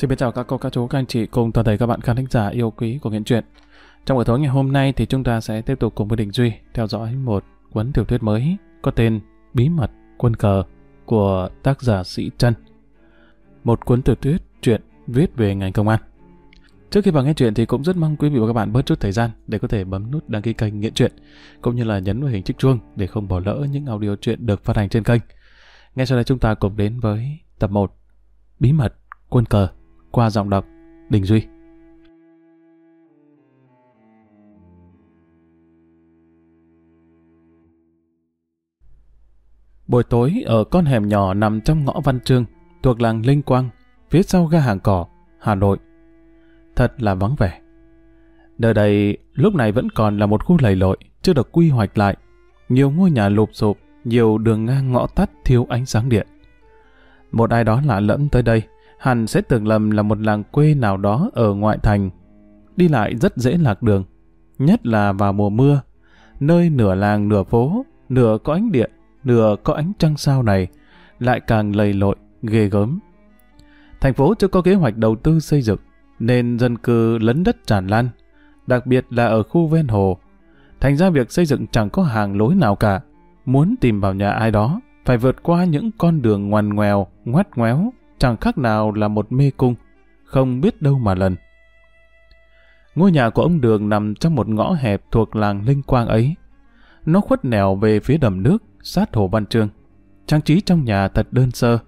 Xin chào các cô, các chú, các anh chị cùng toàn thể các bạn khán thính giả yêu quý của Nghiện Truyện. Trong buổi tối ngày hôm nay thì chúng ta sẽ tiếp tục cùng với Đình Duy theo dõi một cuốn tiểu thuyết mới có tên Bí mật quân cờ của tác giả Sĩ Trân. Một cuốn tiểu thuyết truyện viết về ngành công an. Trước khi vào nghe chuyện thì cũng rất mong quý vị và các bạn bớt chút thời gian để có thể bấm nút đăng ký kênh Nghiện Truyện cũng như là nhấn vào hình chiếc chuông để không bỏ lỡ những audio truyện được phát hành trên kênh. Ngay sau đây chúng ta cùng đến với tập 1 Bí mật quân cờ qua giọng đọc Đình Duy. Buổi tối ở con hẻm nhỏ nằm trong ngõ Văn Trương, thuộc làng Linh Quang, phía sau ga hàng cỏ, Hà Nội. Thật là vắng vẻ. Nơi đây lúc này vẫn còn là một khu lầy lội, chưa được quy hoạch lại. Nhiều ngôi nhà lụp sụp, nhiều đường ngang ngõ tắt thiếu ánh sáng điện. Một ai đó lạ lẫm tới đây, hẳn sẽ tưởng lầm là một làng quê nào đó ở ngoại thành. Đi lại rất dễ lạc đường, nhất là vào mùa mưa, nơi nửa làng nửa phố, nửa có ánh điện, nửa có ánh trăng sao này, lại càng lầy lội, ghê gớm. Thành phố chưa có kế hoạch đầu tư xây dựng, nên dân cư lấn đất tràn lan, đặc biệt là ở khu ven hồ. Thành ra việc xây dựng chẳng có hàng lối nào cả. Muốn tìm vào nhà ai đó, phải vượt qua những con đường ngoằn ngoèo, ngoắt ngoéo, chẳng khác nào là một mê cung, không biết đâu mà lần. Ngôi nhà của ông Đường nằm trong một ngõ hẹp thuộc làng Linh Quang ấy. Nó khuất nẻo về phía đầm nước, sát hồ Văn Trương. Trang trí trong nhà thật đơn sơ.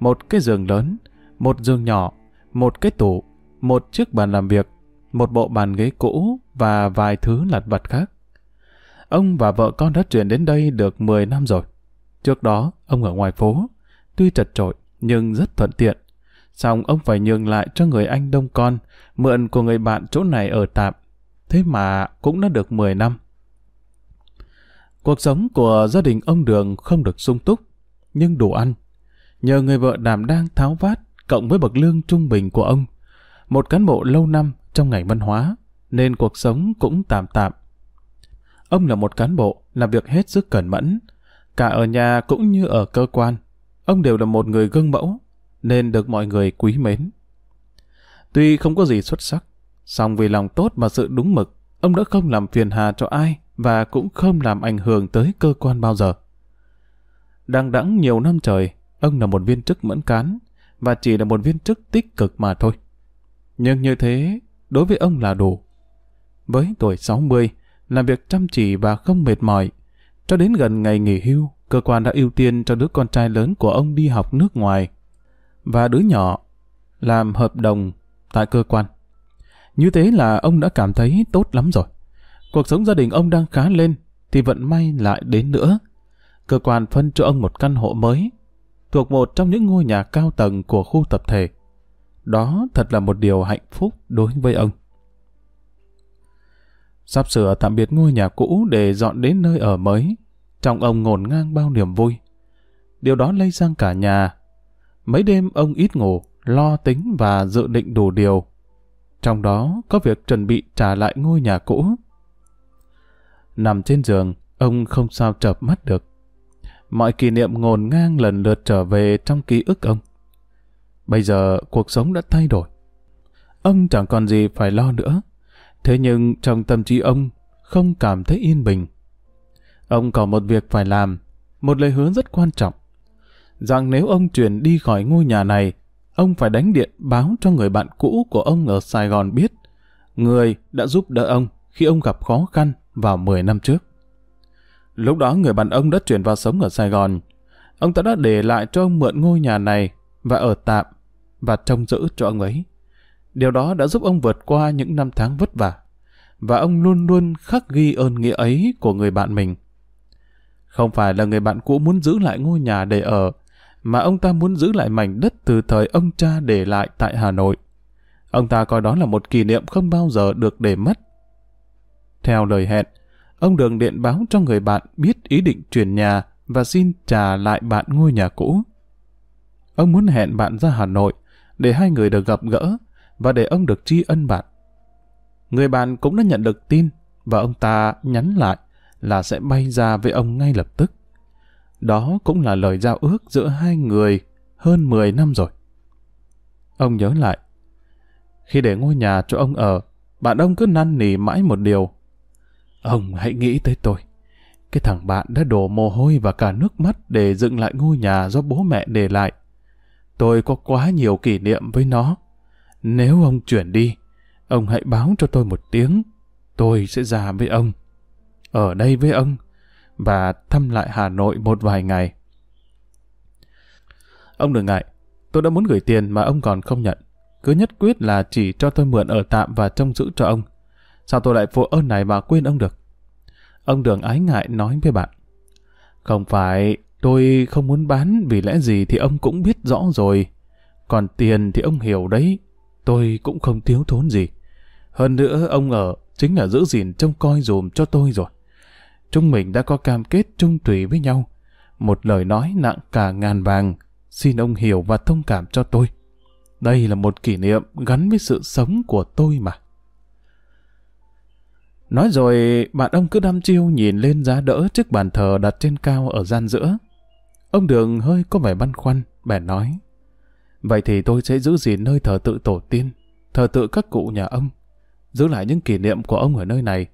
Một cái giường lớn, một giường nhỏ, một cái tủ, một chiếc bàn làm việc, một bộ bàn ghế cũ và vài thứ lặt vặt khác. Ông và vợ con đã chuyển đến đây được 10 năm rồi. Trước đó, ông ở ngoài phố, tuy chật trội, nhưng rất thuận tiện. Xong ông phải nhường lại cho người anh đông con, mượn của người bạn chỗ này ở tạm. Thế mà cũng đã được 10 năm. Cuộc sống của gia đình ông Đường không được sung túc, nhưng đủ ăn. Nhờ người vợ đảm đang tháo vát, cộng với bậc lương trung bình của ông, một cán bộ lâu năm trong ngành văn hóa, nên cuộc sống cũng tạm tạm. Ông là một cán bộ, làm việc hết sức cẩn mẫn, cả ở nhà cũng như ở cơ quan. Ông đều là một người gương mẫu, nên được mọi người quý mến. Tuy không có gì xuất sắc, song vì lòng tốt và sự đúng mực, ông đã không làm phiền hà cho ai và cũng không làm ảnh hưởng tới cơ quan bao giờ. Đang đẵng nhiều năm trời, ông là một viên chức mẫn cán và chỉ là một viên chức tích cực mà thôi. Nhưng như thế, đối với ông là đủ. Với tuổi 60, làm việc chăm chỉ và không mệt mỏi, cho đến gần ngày nghỉ hưu, cơ quan đã ưu tiên cho đứa con trai lớn của ông đi học nước ngoài và đứa nhỏ làm hợp đồng tại cơ quan. Như thế là ông đã cảm thấy tốt lắm rồi. Cuộc sống gia đình ông đang khá lên thì vận may lại đến nữa. Cơ quan phân cho ông một căn hộ mới thuộc một trong những ngôi nhà cao tầng của khu tập thể. Đó thật là một điều hạnh phúc đối với ông. Sắp sửa tạm biệt ngôi nhà cũ để dọn đến nơi ở mới, trong ông ngổn ngang bao niềm vui. Điều đó lây sang cả nhà. Mấy đêm ông ít ngủ, lo tính và dự định đủ điều. Trong đó có việc chuẩn bị trả lại ngôi nhà cũ. Nằm trên giường, ông không sao chợp mắt được. Mọi kỷ niệm ngổn ngang lần lượt trở về trong ký ức ông. Bây giờ cuộc sống đã thay đổi. Ông chẳng còn gì phải lo nữa. Thế nhưng trong tâm trí ông không cảm thấy yên bình. Ông có một việc phải làm, một lời hứa rất quan trọng. Rằng nếu ông chuyển đi khỏi ngôi nhà này, ông phải đánh điện báo cho người bạn cũ của ông ở Sài Gòn biết, người đã giúp đỡ ông khi ông gặp khó khăn vào 10 năm trước. Lúc đó người bạn ông đã chuyển vào sống ở Sài Gòn. Ông ta đã để lại cho ông mượn ngôi nhà này và ở tạm và trông giữ cho ông ấy. Điều đó đã giúp ông vượt qua những năm tháng vất vả và ông luôn luôn khắc ghi ơn nghĩa ấy của người bạn mình. Không phải là người bạn cũ muốn giữ lại ngôi nhà để ở, mà ông ta muốn giữ lại mảnh đất từ thời ông cha để lại tại Hà Nội. Ông ta coi đó là một kỷ niệm không bao giờ được để mất. Theo lời hẹn, ông Đường điện báo cho người bạn biết ý định chuyển nhà và xin trả lại bạn ngôi nhà cũ. Ông muốn hẹn bạn ra Hà Nội để hai người được gặp gỡ và để ông được tri ân bạn. Người bạn cũng đã nhận được tin và ông ta nhắn lại là sẽ bay ra với ông ngay lập tức. Đó cũng là lời giao ước giữa hai người hơn 10 năm rồi. Ông nhớ lại, Khi để ngôi nhà cho ông ở, bạn ông cứ năn nỉ mãi một điều. Ông hãy nghĩ tới tôi. Cái thằng bạn đã đổ mồ hôi và cả nước mắt để dựng lại ngôi nhà do bố mẹ để lại. Tôi có quá nhiều kỷ niệm với nó. Nếu ông chuyển đi, ông hãy báo cho tôi một tiếng. Tôi sẽ ra với ông. Ở đây với ông. Và thăm lại Hà Nội một vài ngày. Ông đừng ngại. Tôi đã muốn gửi tiền mà ông còn không nhận. Cứ nhất quyết là chỉ cho tôi mượn ở tạm và trông giữ cho ông. Sao tôi lại phụ ơn này mà quên ông được? Ông Đường ái ngại nói với bạn. Không phải, tôi không muốn bán vì lẽ gì thì ông cũng biết rõ rồi. Còn tiền thì ông hiểu đấy, tôi cũng không thiếu thốn gì. Hơn nữa ông ở chính là giữ gìn trông coi dùm cho tôi rồi. Chúng mình đã có cam kết trung thủy với nhau. Một lời nói nặng cả ngàn vàng, xin ông hiểu và thông cảm cho tôi. Đây là một kỷ niệm gắn với sự sống của tôi mà. Nói rồi, bạn ông cứ đăm chiêu nhìn lên giá đỡ chiếc bàn thờ đặt trên cao ở gian giữa. Ông Đường hơi có vẻ băn khoăn, bèn nói. Vậy thì tôi sẽ giữ gìn nơi thờ tự tổ tiên, thờ tự các cụ nhà ông, giữ lại những kỷ niệm của ông ở nơi này,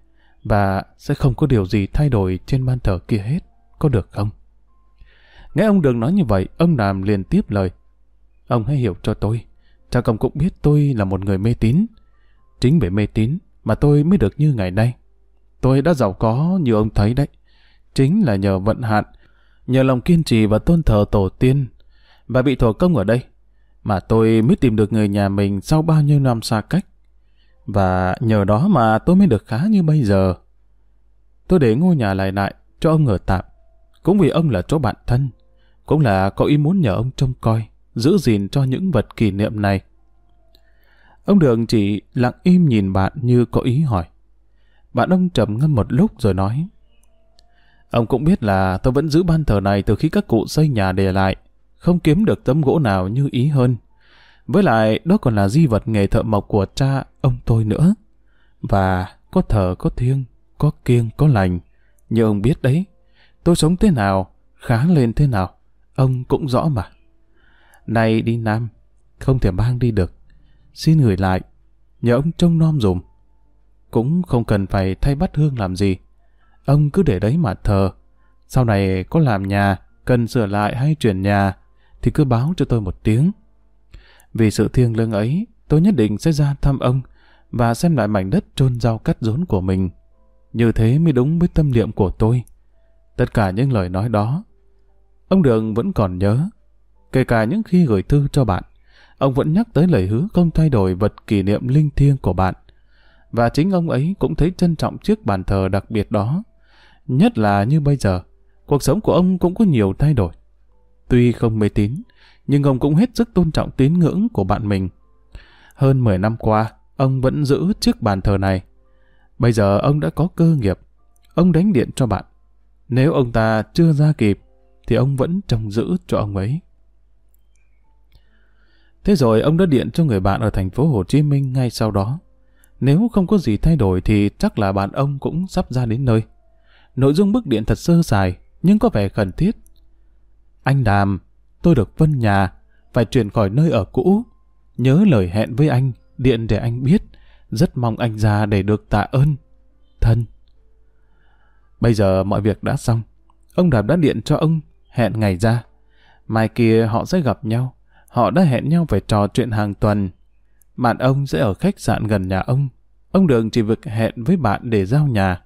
và sẽ không có điều gì thay đổi trên ban thờ kia hết, có được không? Nghe ông Đường nói như vậy, ông Đàm liền tiếp lời. Ông hãy hiểu cho tôi, cha công cũng biết tôi là một người mê tín. Chính bởi mê tín mà tôi mới được như ngày nay. Tôi đã giàu có như ông thấy đấy. Chính là nhờ vận hạn, nhờ lòng kiên trì và tôn thờ tổ tiên, và bị thổ công ở đây, mà tôi mới tìm được người nhà mình sau bao nhiêu năm xa cách. Và nhờ đó mà tôi mới được khá như bây giờ. Tôi để ngôi nhà lại lại cho ông ở tạm, cũng vì ông là chỗ bạn thân, cũng là có ý muốn nhờ ông trông coi, giữ gìn cho những vật kỷ niệm này. Ông Đường chỉ lặng im nhìn bạn như có ý hỏi. Bạn ông trầm ngâm một lúc rồi nói. Ông cũng biết là tôi vẫn giữ ban thờ này từ khi các cụ xây nhà để lại, không kiếm được tấm gỗ nào như ý hơn. Với lại, đó còn là di vật nghề thợ mộc của cha ông tôi nữa. Và có thờ có thiêng, có kiêng có lành. Như ông biết đấy, tôi sống thế nào, khá lên thế nào, ông cũng rõ mà. Nay đi Nam, không thể mang đi được xin gửi lại, nhờ ông trông nom dùm. Cũng không cần phải thay bắt hương làm gì. Ông cứ để đấy mà thờ. Sau này có làm nhà, cần sửa lại hay chuyển nhà, thì cứ báo cho tôi một tiếng. Vì sự thiêng lương ấy, tôi nhất định sẽ ra thăm ông và xem lại mảnh đất trôn rau cắt rốn của mình. Như thế mới đúng với tâm niệm của tôi. Tất cả những lời nói đó, ông Đường vẫn còn nhớ, kể cả những khi gửi thư cho bạn ông vẫn nhắc tới lời hứa không thay đổi vật kỷ niệm linh thiêng của bạn. Và chính ông ấy cũng thấy trân trọng chiếc bàn thờ đặc biệt đó. Nhất là như bây giờ, cuộc sống của ông cũng có nhiều thay đổi. Tuy không mê tín, nhưng ông cũng hết sức tôn trọng tín ngưỡng của bạn mình. Hơn 10 năm qua, ông vẫn giữ chiếc bàn thờ này. Bây giờ ông đã có cơ nghiệp, ông đánh điện cho bạn. Nếu ông ta chưa ra kịp, thì ông vẫn trông giữ cho ông ấy. Thế rồi ông đã điện cho người bạn ở thành phố Hồ Chí Minh ngay sau đó. Nếu không có gì thay đổi thì chắc là bạn ông cũng sắp ra đến nơi. Nội dung bức điện thật sơ sài, nhưng có vẻ khẩn thiết. Anh Đàm, tôi được phân nhà, phải chuyển khỏi nơi ở cũ. Nhớ lời hẹn với anh, điện để anh biết. Rất mong anh ra để được tạ ơn. Thân. Bây giờ mọi việc đã xong. Ông Đàm đã điện cho ông, hẹn ngày ra. Mai kia họ sẽ gặp nhau. Họ đã hẹn nhau phải trò chuyện hàng tuần. Bạn ông sẽ ở khách sạn gần nhà ông. Ông Đường chỉ việc hẹn với bạn để giao nhà.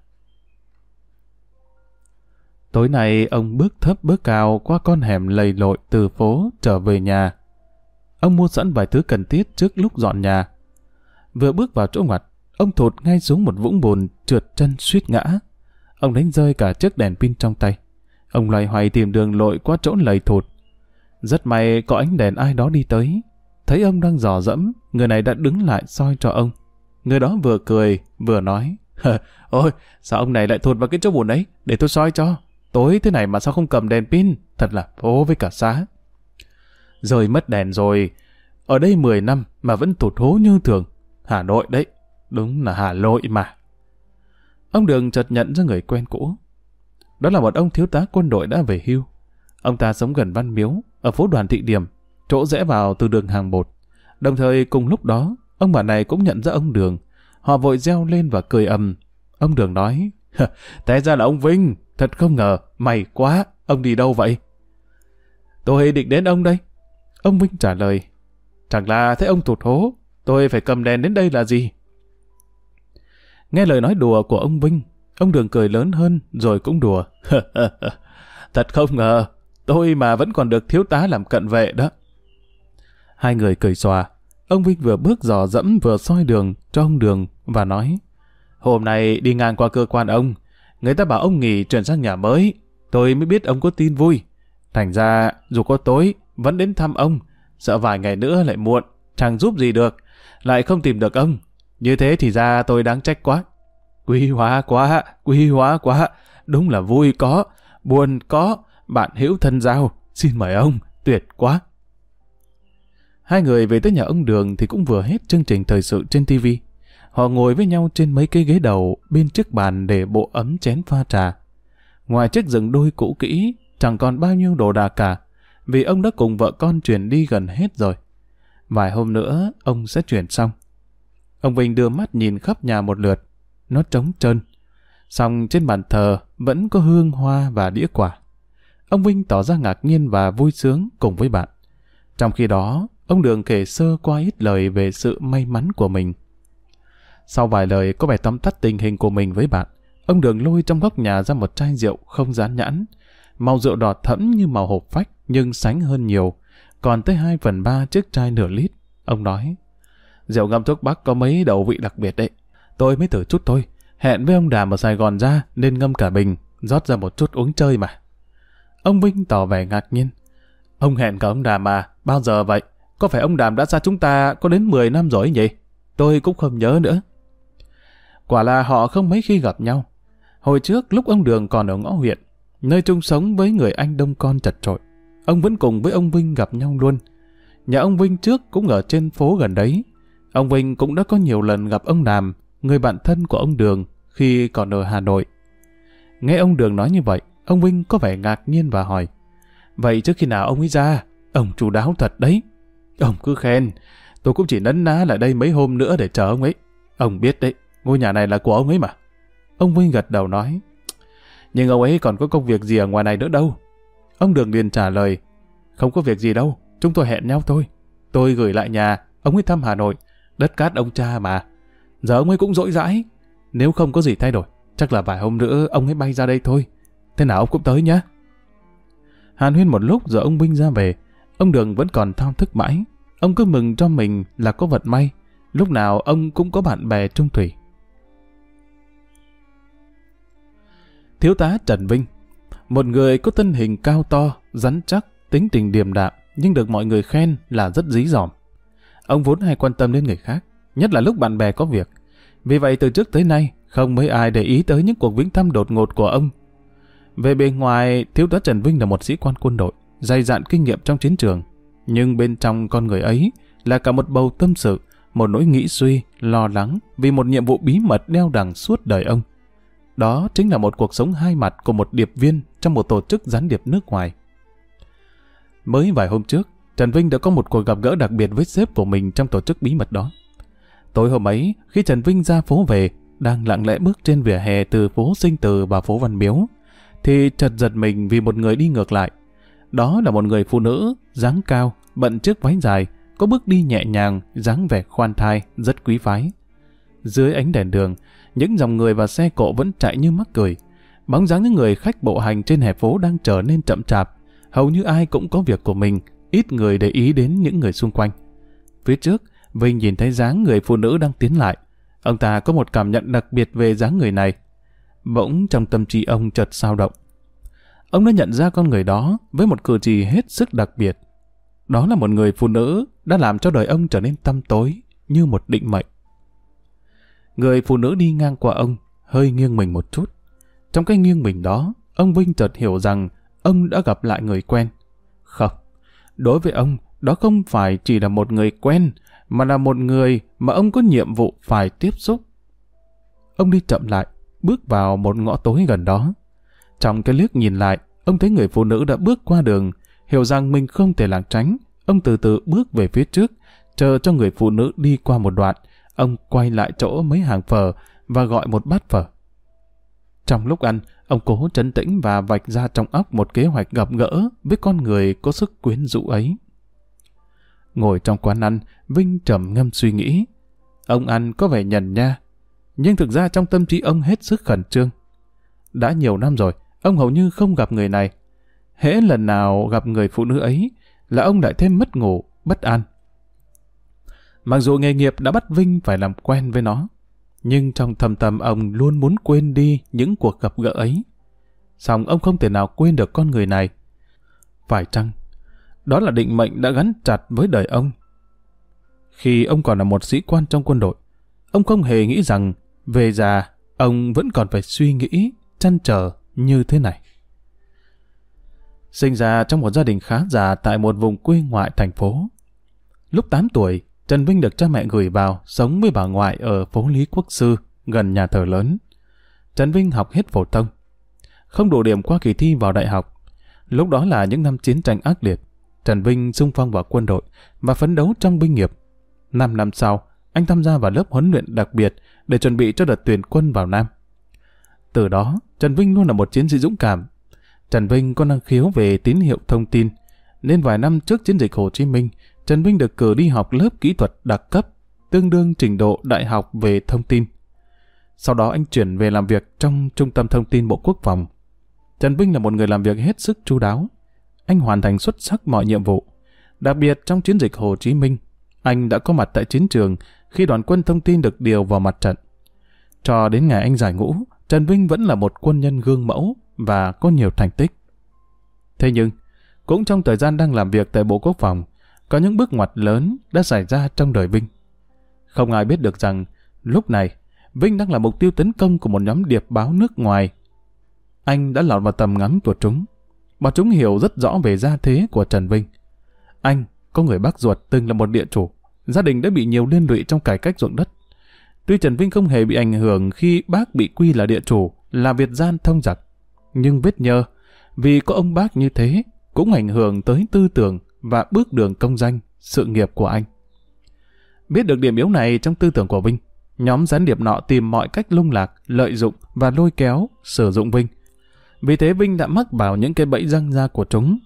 Tối nay ông bước thấp bước cao qua con hẻm lầy lội từ phố trở về nhà. Ông mua sẵn vài thứ cần thiết trước lúc dọn nhà. Vừa bước vào chỗ ngoặt, ông thụt ngay xuống một vũng bùn trượt chân suýt ngã. Ông đánh rơi cả chiếc đèn pin trong tay. Ông loay hoay tìm đường lội qua chỗ lầy thụt. Rất may có ánh đèn ai đó đi tới. Thấy ông đang dò dẫm, người này đã đứng lại soi cho ông. Người đó vừa cười, vừa nói. Ôi, sao ông này lại thụt vào cái chỗ bùn ấy, để tôi soi cho. Tối thế này mà sao không cầm đèn pin, thật là phố với cả xá. rời mất đèn rồi, ở đây 10 năm mà vẫn tụt hố như thường. Hà Nội đấy, đúng là Hà Nội mà. Ông Đường chợt nhận ra người quen cũ. Đó là một ông thiếu tá quân đội đã về hưu. Ông ta sống gần Văn Miếu, ở phố đoàn thị điểm, chỗ rẽ vào từ đường hàng bột. Đồng thời cùng lúc đó, ông bà này cũng nhận ra ông Đường. Họ vội reo lên và cười ầm. Ông Đường nói, té ra là ông Vinh, thật không ngờ, may quá, ông đi đâu vậy? Tôi định đến ông đây. Ông Vinh trả lời, chẳng là thấy ông tụt hố, tôi phải cầm đèn đến đây là gì? Nghe lời nói đùa của ông Vinh, ông Đường cười lớn hơn rồi cũng đùa. Thật không ngờ, tôi mà vẫn còn được thiếu tá làm cận vệ đó. Hai người cười xòa. Ông Vinh vừa bước dò dẫm vừa soi đường cho ông Đường và nói Hôm nay đi ngang qua cơ quan ông, người ta bảo ông nghỉ chuyển sang nhà mới. Tôi mới biết ông có tin vui. Thành ra, dù có tối, vẫn đến thăm ông. Sợ vài ngày nữa lại muộn, chẳng giúp gì được. Lại không tìm được ông. Như thế thì ra tôi đáng trách quá. Quý hóa quá, quý hóa quá. Đúng là vui có, buồn có. Bạn hữu thân giao, xin mời ông, tuyệt quá. Hai người về tới nhà ông Đường thì cũng vừa hết chương trình thời sự trên tivi Họ ngồi với nhau trên mấy cái ghế đầu bên chiếc bàn để bộ ấm chén pha trà. Ngoài chiếc rừng đôi cũ kỹ, chẳng còn bao nhiêu đồ đạc cả, vì ông đã cùng vợ con chuyển đi gần hết rồi. Vài hôm nữa, ông sẽ chuyển xong. Ông Vinh đưa mắt nhìn khắp nhà một lượt. Nó trống trơn. Xong trên bàn thờ vẫn có hương hoa và đĩa quả. Ông Vinh tỏ ra ngạc nhiên và vui sướng cùng với bạn. Trong khi đó, ông Đường kể sơ qua ít lời về sự may mắn của mình. Sau vài lời có vẻ tóm tắt tình hình của mình với bạn, ông Đường lôi trong góc nhà ra một chai rượu không dán nhãn. Màu rượu đỏ thẫm như màu hộp phách nhưng sánh hơn nhiều, còn tới 2 phần 3 chiếc chai nửa lít. Ông nói, rượu ngâm thuốc bắc có mấy đầu vị đặc biệt đấy. Tôi mới thử chút thôi, hẹn với ông Đàm ở Sài Gòn ra nên ngâm cả bình, rót ra một chút uống chơi mà. Ông Vinh tỏ vẻ ngạc nhiên. Ông hẹn cả ông Đàm à, bao giờ vậy? Có phải ông Đàm đã xa chúng ta có đến 10 năm rồi nhỉ? Tôi cũng không nhớ nữa. Quả là họ không mấy khi gặp nhau. Hồi trước lúc ông Đường còn ở ngõ huyện, nơi chung sống với người anh đông con chật trội, ông vẫn cùng với ông Vinh gặp nhau luôn. Nhà ông Vinh trước cũng ở trên phố gần đấy. Ông Vinh cũng đã có nhiều lần gặp ông Đàm, người bạn thân của ông Đường, khi còn ở Hà Nội. Nghe ông Đường nói như vậy, ông Vinh có vẻ ngạc nhiên và hỏi, Vậy trước khi nào ông ấy ra, ông chủ đáo thật đấy. Ông cứ khen, tôi cũng chỉ nấn ná lại đây mấy hôm nữa để chờ ông ấy. Ông biết đấy, ngôi nhà này là của ông ấy mà. Ông Vinh gật đầu nói, nhưng ông ấy còn có công việc gì ở ngoài này nữa đâu. Ông Đường liền trả lời, không có việc gì đâu, chúng tôi hẹn nhau thôi. Tôi gửi lại nhà, ông ấy thăm Hà Nội, đất cát ông cha mà. Giờ ông ấy cũng dỗi dãi, nếu không có gì thay đổi, chắc là vài hôm nữa ông ấy bay ra đây thôi. Thế nào ông cũng tới nhé. Hàn huyên một lúc rồi ông Vinh ra về, ông Đường vẫn còn thao thức mãi. Ông cứ mừng cho mình là có vận may, lúc nào ông cũng có bạn bè trung thủy. Thiếu tá Trần Vinh Một người có thân hình cao to, rắn chắc, tính tình điềm đạm, nhưng được mọi người khen là rất dí dỏm. Ông vốn hay quan tâm đến người khác, nhất là lúc bạn bè có việc. Vì vậy từ trước tới nay, không mấy ai để ý tới những cuộc viếng thăm đột ngột của ông. Về bề ngoài, thiếu tá Trần Vinh là một sĩ quan quân đội, dày dạn kinh nghiệm trong chiến trường. Nhưng bên trong con người ấy là cả một bầu tâm sự, một nỗi nghĩ suy, lo lắng vì một nhiệm vụ bí mật đeo đằng suốt đời ông. Đó chính là một cuộc sống hai mặt của một điệp viên trong một tổ chức gián điệp nước ngoài. Mới vài hôm trước, Trần Vinh đã có một cuộc gặp gỡ đặc biệt với sếp của mình trong tổ chức bí mật đó. Tối hôm ấy, khi Trần Vinh ra phố về, đang lặng lẽ bước trên vỉa hè từ phố Sinh Từ vào phố Văn Miếu, thì chợt giật mình vì một người đi ngược lại. Đó là một người phụ nữ, dáng cao, bận chiếc váy dài, có bước đi nhẹ nhàng, dáng vẻ khoan thai, rất quý phái. Dưới ánh đèn đường, những dòng người và xe cộ vẫn chạy như mắc cười. Bóng dáng những người khách bộ hành trên hè phố đang trở nên chậm chạp. Hầu như ai cũng có việc của mình, ít người để ý đến những người xung quanh. Phía trước, Vinh nhìn thấy dáng người phụ nữ đang tiến lại. Ông ta có một cảm nhận đặc biệt về dáng người này. Bỗng trong tâm trí ông chợt sao động. Ông đã nhận ra con người đó với một cử chỉ hết sức đặc biệt. Đó là một người phụ nữ đã làm cho đời ông trở nên tăm tối như một định mệnh. Người phụ nữ đi ngang qua ông, hơi nghiêng mình một chút. Trong cái nghiêng mình đó, ông Vinh chợt hiểu rằng ông đã gặp lại người quen. Không, đối với ông, đó không phải chỉ là một người quen, mà là một người mà ông có nhiệm vụ phải tiếp xúc. Ông đi chậm lại, bước vào một ngõ tối gần đó. Trong cái liếc nhìn lại, ông thấy người phụ nữ đã bước qua đường, hiểu rằng mình không thể lảng tránh. Ông từ từ bước về phía trước, chờ cho người phụ nữ đi qua một đoạn, ông quay lại chỗ mấy hàng phở và gọi một bát phở. Trong lúc ăn, ông cố trấn tĩnh và vạch ra trong óc một kế hoạch gặp gỡ với con người có sức quyến rũ ấy. Ngồi trong quán ăn, Vinh trầm ngâm suy nghĩ. Ông ăn có vẻ nhần nha, nhưng thực ra trong tâm trí ông hết sức khẩn trương. Đã nhiều năm rồi, ông hầu như không gặp người này. Hễ lần nào gặp người phụ nữ ấy là ông lại thêm mất ngủ, bất an. Mặc dù nghề nghiệp đã bắt Vinh phải làm quen với nó, nhưng trong thầm tâm ông luôn muốn quên đi những cuộc gặp gỡ ấy. Xong ông không thể nào quên được con người này. Phải chăng? Đó là định mệnh đã gắn chặt với đời ông. Khi ông còn là một sĩ quan trong quân đội, ông không hề nghĩ rằng về già, ông vẫn còn phải suy nghĩ, chăn trở như thế này. Sinh ra trong một gia đình khá già tại một vùng quê ngoại thành phố. Lúc 8 tuổi, Trần Vinh được cha mẹ gửi vào sống với bà ngoại ở phố Lý Quốc Sư, gần nhà thờ lớn. Trần Vinh học hết phổ thông. Không đủ điểm qua kỳ thi vào đại học. Lúc đó là những năm chiến tranh ác liệt. Trần Vinh xung phong vào quân đội và phấn đấu trong binh nghiệp. Năm năm sau, anh tham gia vào lớp huấn luyện đặc biệt để chuẩn bị cho đợt tuyển quân vào Nam. Từ đó, Trần Vinh luôn là một chiến sĩ dũng cảm. Trần Vinh có năng khiếu về tín hiệu thông tin, nên vài năm trước chiến dịch Hồ Chí Minh, Trần Vinh được cử đi học lớp kỹ thuật đặc cấp, tương đương trình độ đại học về thông tin. Sau đó anh chuyển về làm việc trong Trung tâm Thông tin Bộ Quốc phòng. Trần Vinh là một người làm việc hết sức chu đáo. Anh hoàn thành xuất sắc mọi nhiệm vụ. Đặc biệt trong chiến dịch Hồ Chí Minh, anh đã có mặt tại chiến trường khi đoàn quân thông tin được điều vào mặt trận. Cho đến ngày anh giải ngũ, Trần Vinh vẫn là một quân nhân gương mẫu và có nhiều thành tích. Thế nhưng, cũng trong thời gian đang làm việc tại Bộ Quốc phòng, có những bước ngoặt lớn đã xảy ra trong đời Vinh. Không ai biết được rằng, lúc này, Vinh đang là mục tiêu tấn công của một nhóm điệp báo nước ngoài. Anh đã lọt vào tầm ngắm của chúng. Bọn chúng hiểu rất rõ về gia thế của Trần Vinh. Anh có người bác ruột từng là một địa chủ. Gia đình đã bị nhiều liên lụy trong cải cách ruộng đất. Tuy Trần Vinh không hề bị ảnh hưởng khi bác bị quy là địa chủ, là Việt gian thông giặc. Nhưng biết nhờ, vì có ông bác như thế, cũng ảnh hưởng tới tư tưởng và bước đường công danh, sự nghiệp của anh. Biết được điểm yếu này trong tư tưởng của Vinh, nhóm gián điệp nọ tìm mọi cách lung lạc, lợi dụng và lôi kéo, sử dụng Vinh. Vì thế Vinh đã mắc vào những cái bẫy răng ra của chúng.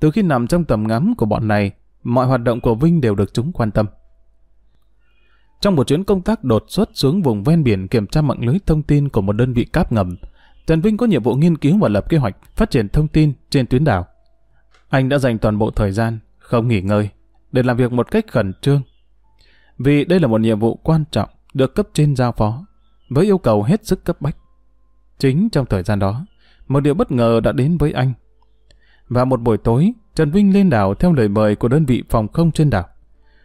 Từ khi nằm trong tầm ngắm của bọn này, mọi hoạt động của Vinh đều được chúng quan tâm. Trong một chuyến công tác đột xuất xuống vùng ven biển kiểm tra mạng lưới thông tin của một đơn vị cáp ngầm, Trần Vinh có nhiệm vụ nghiên cứu và lập kế hoạch phát triển thông tin trên tuyến đảo. Anh đã dành toàn bộ thời gian, không nghỉ ngơi, để làm việc một cách khẩn trương. Vì đây là một nhiệm vụ quan trọng được cấp trên giao phó, với yêu cầu hết sức cấp bách. Chính trong thời gian đó, một điều bất ngờ đã đến với anh. Và một buổi tối, Trần Vinh lên đảo theo lời mời của đơn vị phòng không trên đảo.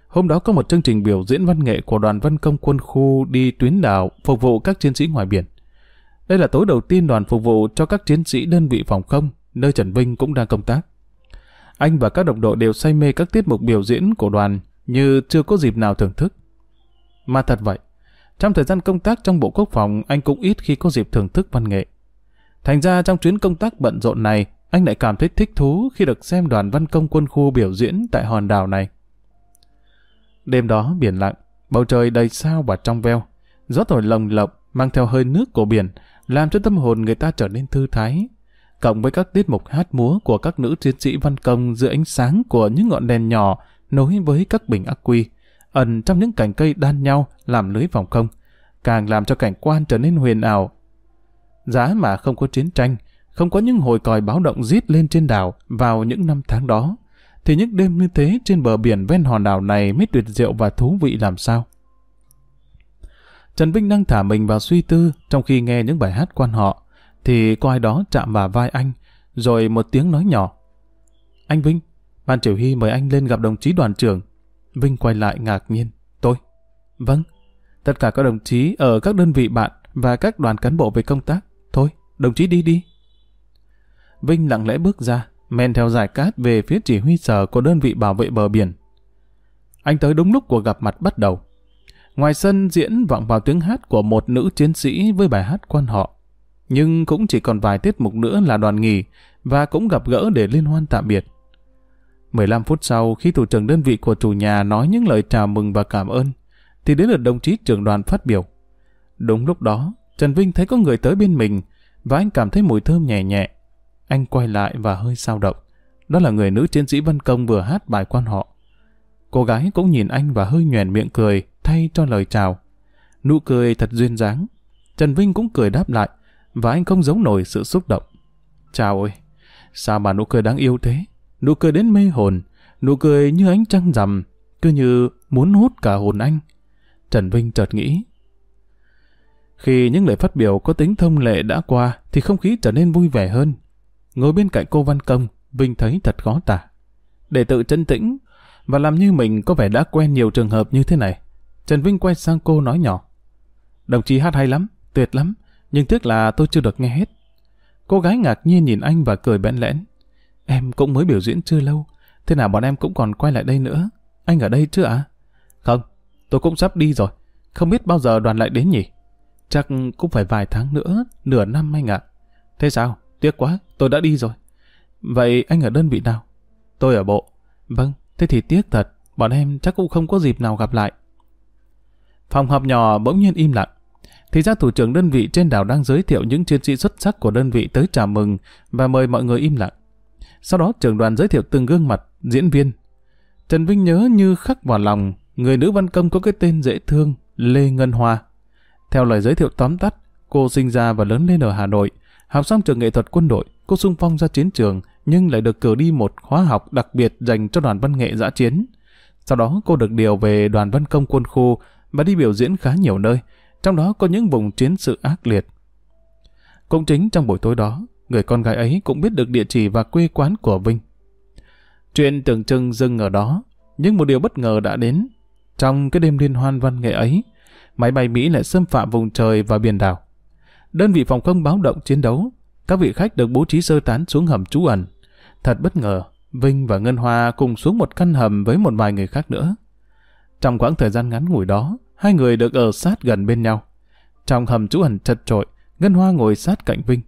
Hôm đó có một chương trình biểu diễn văn nghệ của đoàn văn công quân khu đi tuyến đảo phục vụ các chiến sĩ ngoài biển. Đây là tối đầu tiên đoàn phục vụ cho các chiến sĩ đơn vị phòng không, nơi Trần Vinh cũng đang công tác. Anh và các đồng đội đều say mê các tiết mục biểu diễn của đoàn như chưa có dịp nào thưởng thức. Mà thật vậy, trong thời gian công tác trong Bộ Quốc phòng, anh cũng ít khi có dịp thưởng thức văn nghệ. Thành ra trong chuyến công tác bận rộn này, anh lại cảm thấy thích thú khi được xem đoàn văn công quân khu biểu diễn tại hòn đảo này. Đêm đó biển lặng, bầu trời đầy sao và trong veo, gió thổi lồng lộng mang theo hơi nước của biển, làm cho tâm hồn người ta trở nên thư thái. Cộng với các tiết mục hát múa của các nữ chiến sĩ văn công dưới ánh sáng của những ngọn đèn nhỏ nối với các bình ắc quy, ẩn trong những cành cây đan nhau làm lưới vòng không, càng làm cho cảnh quan trở nên huyền ảo. Giá mà không có chiến tranh, không có những hồi còi báo động rít lên trên đảo vào những năm tháng đó, thì những đêm như thế trên bờ biển ven hòn đảo này mới tuyệt diệu và thú vị làm sao. Trần Vinh đang thả mình vào suy tư trong khi nghe những bài hát quan họ, thì có ai đó chạm vào vai anh, rồi một tiếng nói nhỏ. Anh Vinh, Ban Triều Hy mời anh lên gặp đồng chí đoàn trưởng. Vinh quay lại ngạc nhiên. Tôi? Vâng. Tất cả các đồng chí ở các đơn vị bạn và các đoàn cán bộ về công tác. Thôi, đồng chí đi đi. Vinh lặng lẽ bước ra, men theo giải cát về phía chỉ huy sở của đơn vị bảo vệ bờ biển. Anh tới đúng lúc cuộc gặp mặt bắt đầu. Ngoài sân diễn vọng vào tiếng hát của một nữ chiến sĩ với bài hát quan họ. Nhưng cũng chỉ còn vài tiết mục nữa là đoàn nghỉ và cũng gặp gỡ để liên hoan tạm biệt. 15 phút sau, khi thủ trưởng đơn vị của chủ nhà nói những lời chào mừng và cảm ơn, thì đến lượt đồng chí trưởng đoàn phát biểu. Đúng lúc đó, Trần Vinh thấy có người tới bên mình, và anh cảm thấy mùi thơm nhẹ nhẹ. Anh quay lại và hơi sao động. Đó là người nữ chiến sĩ Vân Công vừa hát bài quan họ. Cô gái cũng nhìn anh và hơi nhoèn miệng cười, thay cho lời chào. Nụ cười thật duyên dáng. Trần Vinh cũng cười đáp lại, và anh không giấu nổi sự xúc động. Chào ơi, sao mà nụ cười đáng yêu thế? Nụ cười đến mê hồn, nụ cười như ánh trăng rằm, cứ như muốn hút cả hồn anh. Trần Vinh chợt nghĩ. Khi những lời phát biểu có tính thông lệ đã qua, thì không khí trở nên vui vẻ hơn. Ngồi bên cạnh cô Văn Công, Vinh thấy thật khó tả. Để tự chân tĩnh, và làm như mình có vẻ đã quen nhiều trường hợp như thế này. Trần Vinh quay sang cô nói nhỏ. Đồng chí hát hay lắm, tuyệt lắm, nhưng tiếc là tôi chưa được nghe hết. Cô gái ngạc nhiên nhìn anh và cười bẽn lẽn. Em cũng mới biểu diễn chưa lâu, thế nào bọn em cũng còn quay lại đây nữa. Anh ở đây chưa ạ? Không, tôi cũng sắp đi rồi. Không biết bao giờ đoàn lại đến nhỉ? Chắc cũng phải vài tháng nữa, nửa năm anh ạ. Thế sao? Tiếc quá, tôi đã đi rồi. Vậy anh ở đơn vị nào? Tôi ở bộ. Vâng, thế thì tiếc thật, bọn em chắc cũng không có dịp nào gặp lại. Phòng họp nhỏ bỗng nhiên im lặng. Thì ra thủ trưởng đơn vị trên đảo đang giới thiệu những chiến sĩ xuất sắc của đơn vị tới chào mừng và mời mọi người im lặng. Sau đó trưởng đoàn giới thiệu từng gương mặt, diễn viên. Trần Vinh nhớ như khắc vào lòng, người nữ văn công có cái tên dễ thương, Lê Ngân Hoa. Theo lời giới thiệu tóm tắt, cô sinh ra và lớn lên ở Hà Nội, học xong trường nghệ thuật quân đội, cô xung phong ra chiến trường, nhưng lại được cử đi một khóa học đặc biệt dành cho đoàn văn nghệ giã chiến. Sau đó cô được điều về đoàn văn công quân khu và đi biểu diễn khá nhiều nơi, trong đó có những vùng chiến sự ác liệt. Cũng chính trong buổi tối đó, người con gái ấy cũng biết được địa chỉ và quê quán của Vinh. Chuyện tưởng chừng dừng ở đó, nhưng một điều bất ngờ đã đến. Trong cái đêm liên hoan văn nghệ ấy, máy bay Mỹ lại xâm phạm vùng trời và biển đảo. Đơn vị phòng không báo động chiến đấu, các vị khách được bố trí sơ tán xuống hầm trú ẩn. Thật bất ngờ, Vinh và Ngân Hoa cùng xuống một căn hầm với một vài người khác nữa. Trong quãng thời gian ngắn ngủi đó, hai người được ở sát gần bên nhau. Trong hầm trú ẩn chật trội, Ngân Hoa ngồi sát cạnh Vinh.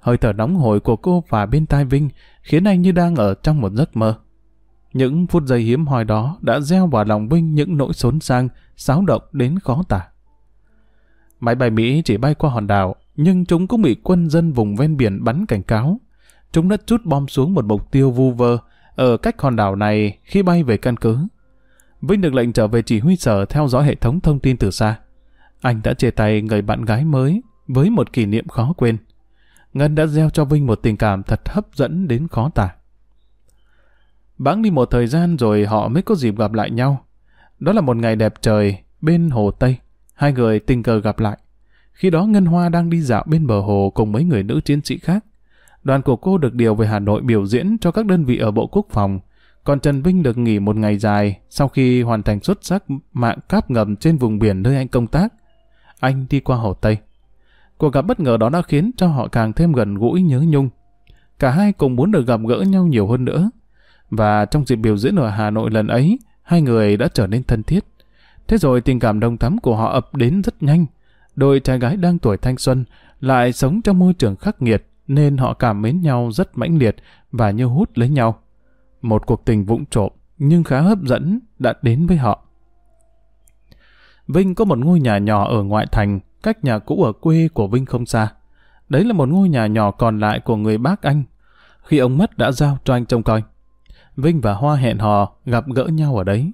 Hơi thở nóng hổi của cô và bên tai Vinh khiến anh như đang ở trong một giấc mơ. Những phút giây hiếm hoi đó đã gieo vào lòng Vinh những nỗi xốn sang, xáo động đến khó tả. Máy bay Mỹ chỉ bay qua hòn đảo, nhưng chúng cũng bị quân dân vùng ven biển bắn cảnh cáo. Chúng đã chút bom xuống một mục tiêu vu vơ ở cách hòn đảo này khi bay về căn cứ. Vinh được lệnh trở về chỉ huy sở theo dõi hệ thống thông tin từ xa. Anh đã chia tay người bạn gái mới với một kỷ niệm khó quên. Ngân đã gieo cho Vinh một tình cảm thật hấp dẫn đến khó tả. Bắn đi một thời gian rồi họ mới có dịp gặp lại nhau. Đó là một ngày đẹp trời bên hồ Tây. Hai người tình cờ gặp lại. Khi đó Ngân Hoa đang đi dạo bên bờ hồ cùng mấy người nữ chiến sĩ khác. Đoàn của cô được điều về Hà Nội biểu diễn cho các đơn vị ở Bộ Quốc phòng. Còn Trần Vinh được nghỉ một ngày dài sau khi hoàn thành xuất sắc mạng cáp ngầm trên vùng biển nơi anh công tác. Anh đi qua Hồ Tây. Cuộc gặp bất ngờ đó đã khiến cho họ càng thêm gần gũi nhớ nhung. Cả hai cùng muốn được gặp gỡ nhau nhiều hơn nữa. Và trong dịp biểu diễn ở Hà Nội lần ấy, hai người đã trở nên thân thiết. Thế rồi tình cảm đồng thắm của họ ập đến rất nhanh. Đôi trai gái đang tuổi thanh xuân lại sống trong môi trường khắc nghiệt nên họ cảm mến nhau rất mãnh liệt và như hút lấy nhau. Một cuộc tình vụng trộm nhưng khá hấp dẫn đã đến với họ. Vinh có một ngôi nhà nhỏ ở ngoại thành, cách nhà cũ ở quê của Vinh không xa. Đấy là một ngôi nhà nhỏ còn lại của người bác anh. Khi ông mất đã giao cho anh trông coi. Vinh và Hoa hẹn hò gặp gỡ nhau ở đấy.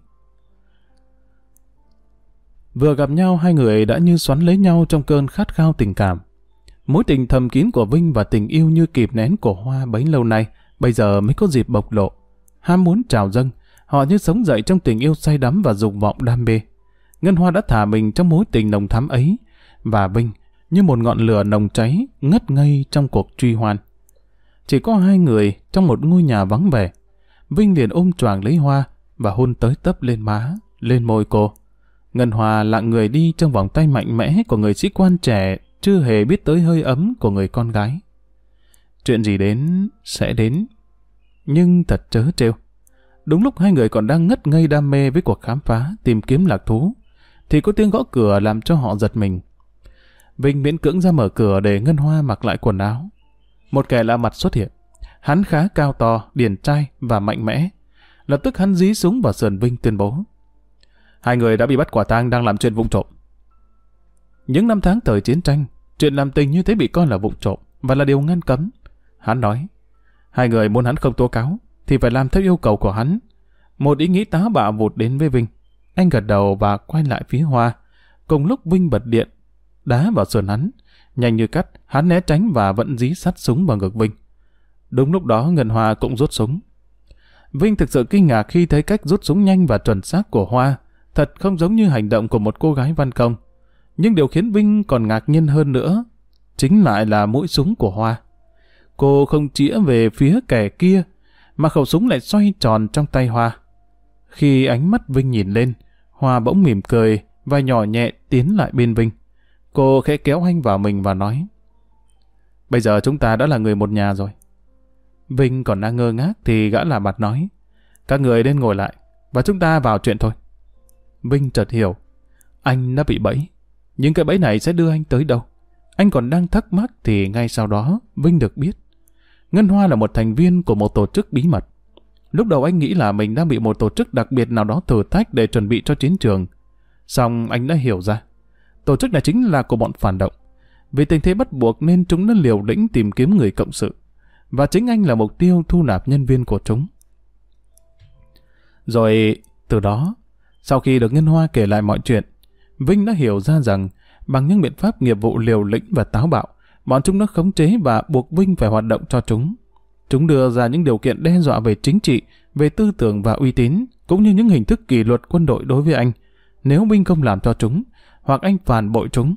Vừa gặp nhau hai người đã như xoắn lấy nhau trong cơn khát khao tình cảm. Mối tình thầm kín của Vinh và tình yêu như kịp nén của Hoa bấy lâu nay, bây giờ mới có dịp bộc lộ. Ham muốn trào dâng, họ như sống dậy trong tình yêu say đắm và dục vọng đam mê. Ngân Hoa đã thả mình trong mối tình nồng thắm ấy, và Vinh như một ngọn lửa nồng cháy ngất ngây trong cuộc truy hoan. Chỉ có hai người trong một ngôi nhà vắng vẻ. Vinh liền ôm choàng lấy Hoa và hôn tới tấp lên má, lên môi cô. Ngân Hoa lặng người đi trong vòng tay mạnh mẽ của người sĩ quan trẻ chưa hề biết tới hơi ấm của người con gái. Chuyện gì đến, sẽ đến. Nhưng thật chớ trêu. Đúng lúc hai người còn đang ngất ngây đam mê với cuộc khám phá, tìm kiếm lạc thú, thì có tiếng gõ cửa làm cho họ giật mình. Vinh miễn cưỡng ra mở cửa để Ngân Hoa mặc lại quần áo. Một kẻ lạ mặt xuất hiện. Hắn khá cao to, điển trai và mạnh mẽ. lập tức hắn dí súng vào sườn Vinh tuyên bố. Hai người đã bị bắt quả tang đang làm chuyện vụng trộm. Những năm tháng thời chiến tranh, chuyện làm tình như thế bị coi là vụng trộm và là điều ngăn cấm. Hắn nói, hai người muốn hắn không tố cáo, thì phải làm theo yêu cầu của hắn. Một ý nghĩ tá bạo vụt đến với Vinh. Anh gật đầu và quay lại phía Hoa. Cùng lúc Vinh bật điện, đá vào sườn hắn. Nhanh như cắt, hắn né tránh và vẫn dí sắt súng vào ngực Vinh. Đúng lúc đó Ngân Hoa cũng rút súng. Vinh thực sự kinh ngạc khi thấy cách rút súng nhanh và chuẩn xác của Hoa. Thật không giống như hành động của một cô gái văn công. Nhưng điều khiến Vinh còn ngạc nhiên hơn nữa, chính lại là mũi súng của Hoa. Cô không chĩa về phía kẻ kia, mà khẩu súng lại xoay tròn trong tay Hoa. Khi ánh mắt Vinh nhìn lên, Hoa bỗng mỉm cười và nhỏ nhẹ tiến lại bên Vinh. Cô khẽ kéo anh vào mình và nói Bây giờ chúng ta đã là người một nhà rồi. Vinh còn đang ngơ ngác thì gã là mặt nói Các người nên ngồi lại và chúng ta vào chuyện thôi. Vinh chợt hiểu anh đã bị bẫy. Nhưng cái bẫy này sẽ đưa anh tới đâu? Anh còn đang thắc mắc thì ngay sau đó Vinh được biết Ngân Hoa là một thành viên của một tổ chức bí mật. Lúc đầu anh nghĩ là mình đang bị một tổ chức đặc biệt nào đó thử thách để chuẩn bị cho chiến trường. Xong anh đã hiểu ra. Tổ chức này chính là của bọn phản động. Vì tình thế bắt buộc nên chúng đã liều lĩnh tìm kiếm người cộng sự. Và chính anh là mục tiêu thu nạp nhân viên của chúng. Rồi từ đó, sau khi được Ngân Hoa kể lại mọi chuyện, Vinh đã hiểu ra rằng bằng những biện pháp nghiệp vụ liều lĩnh và táo bạo, bọn chúng đã khống chế và buộc Vinh phải hoạt động cho chúng. Chúng đưa ra những điều kiện đe dọa về chính trị, về tư tưởng và uy tín, cũng như những hình thức kỷ luật quân đội đối với anh, nếu Vinh không làm cho chúng, hoặc anh phản bội chúng.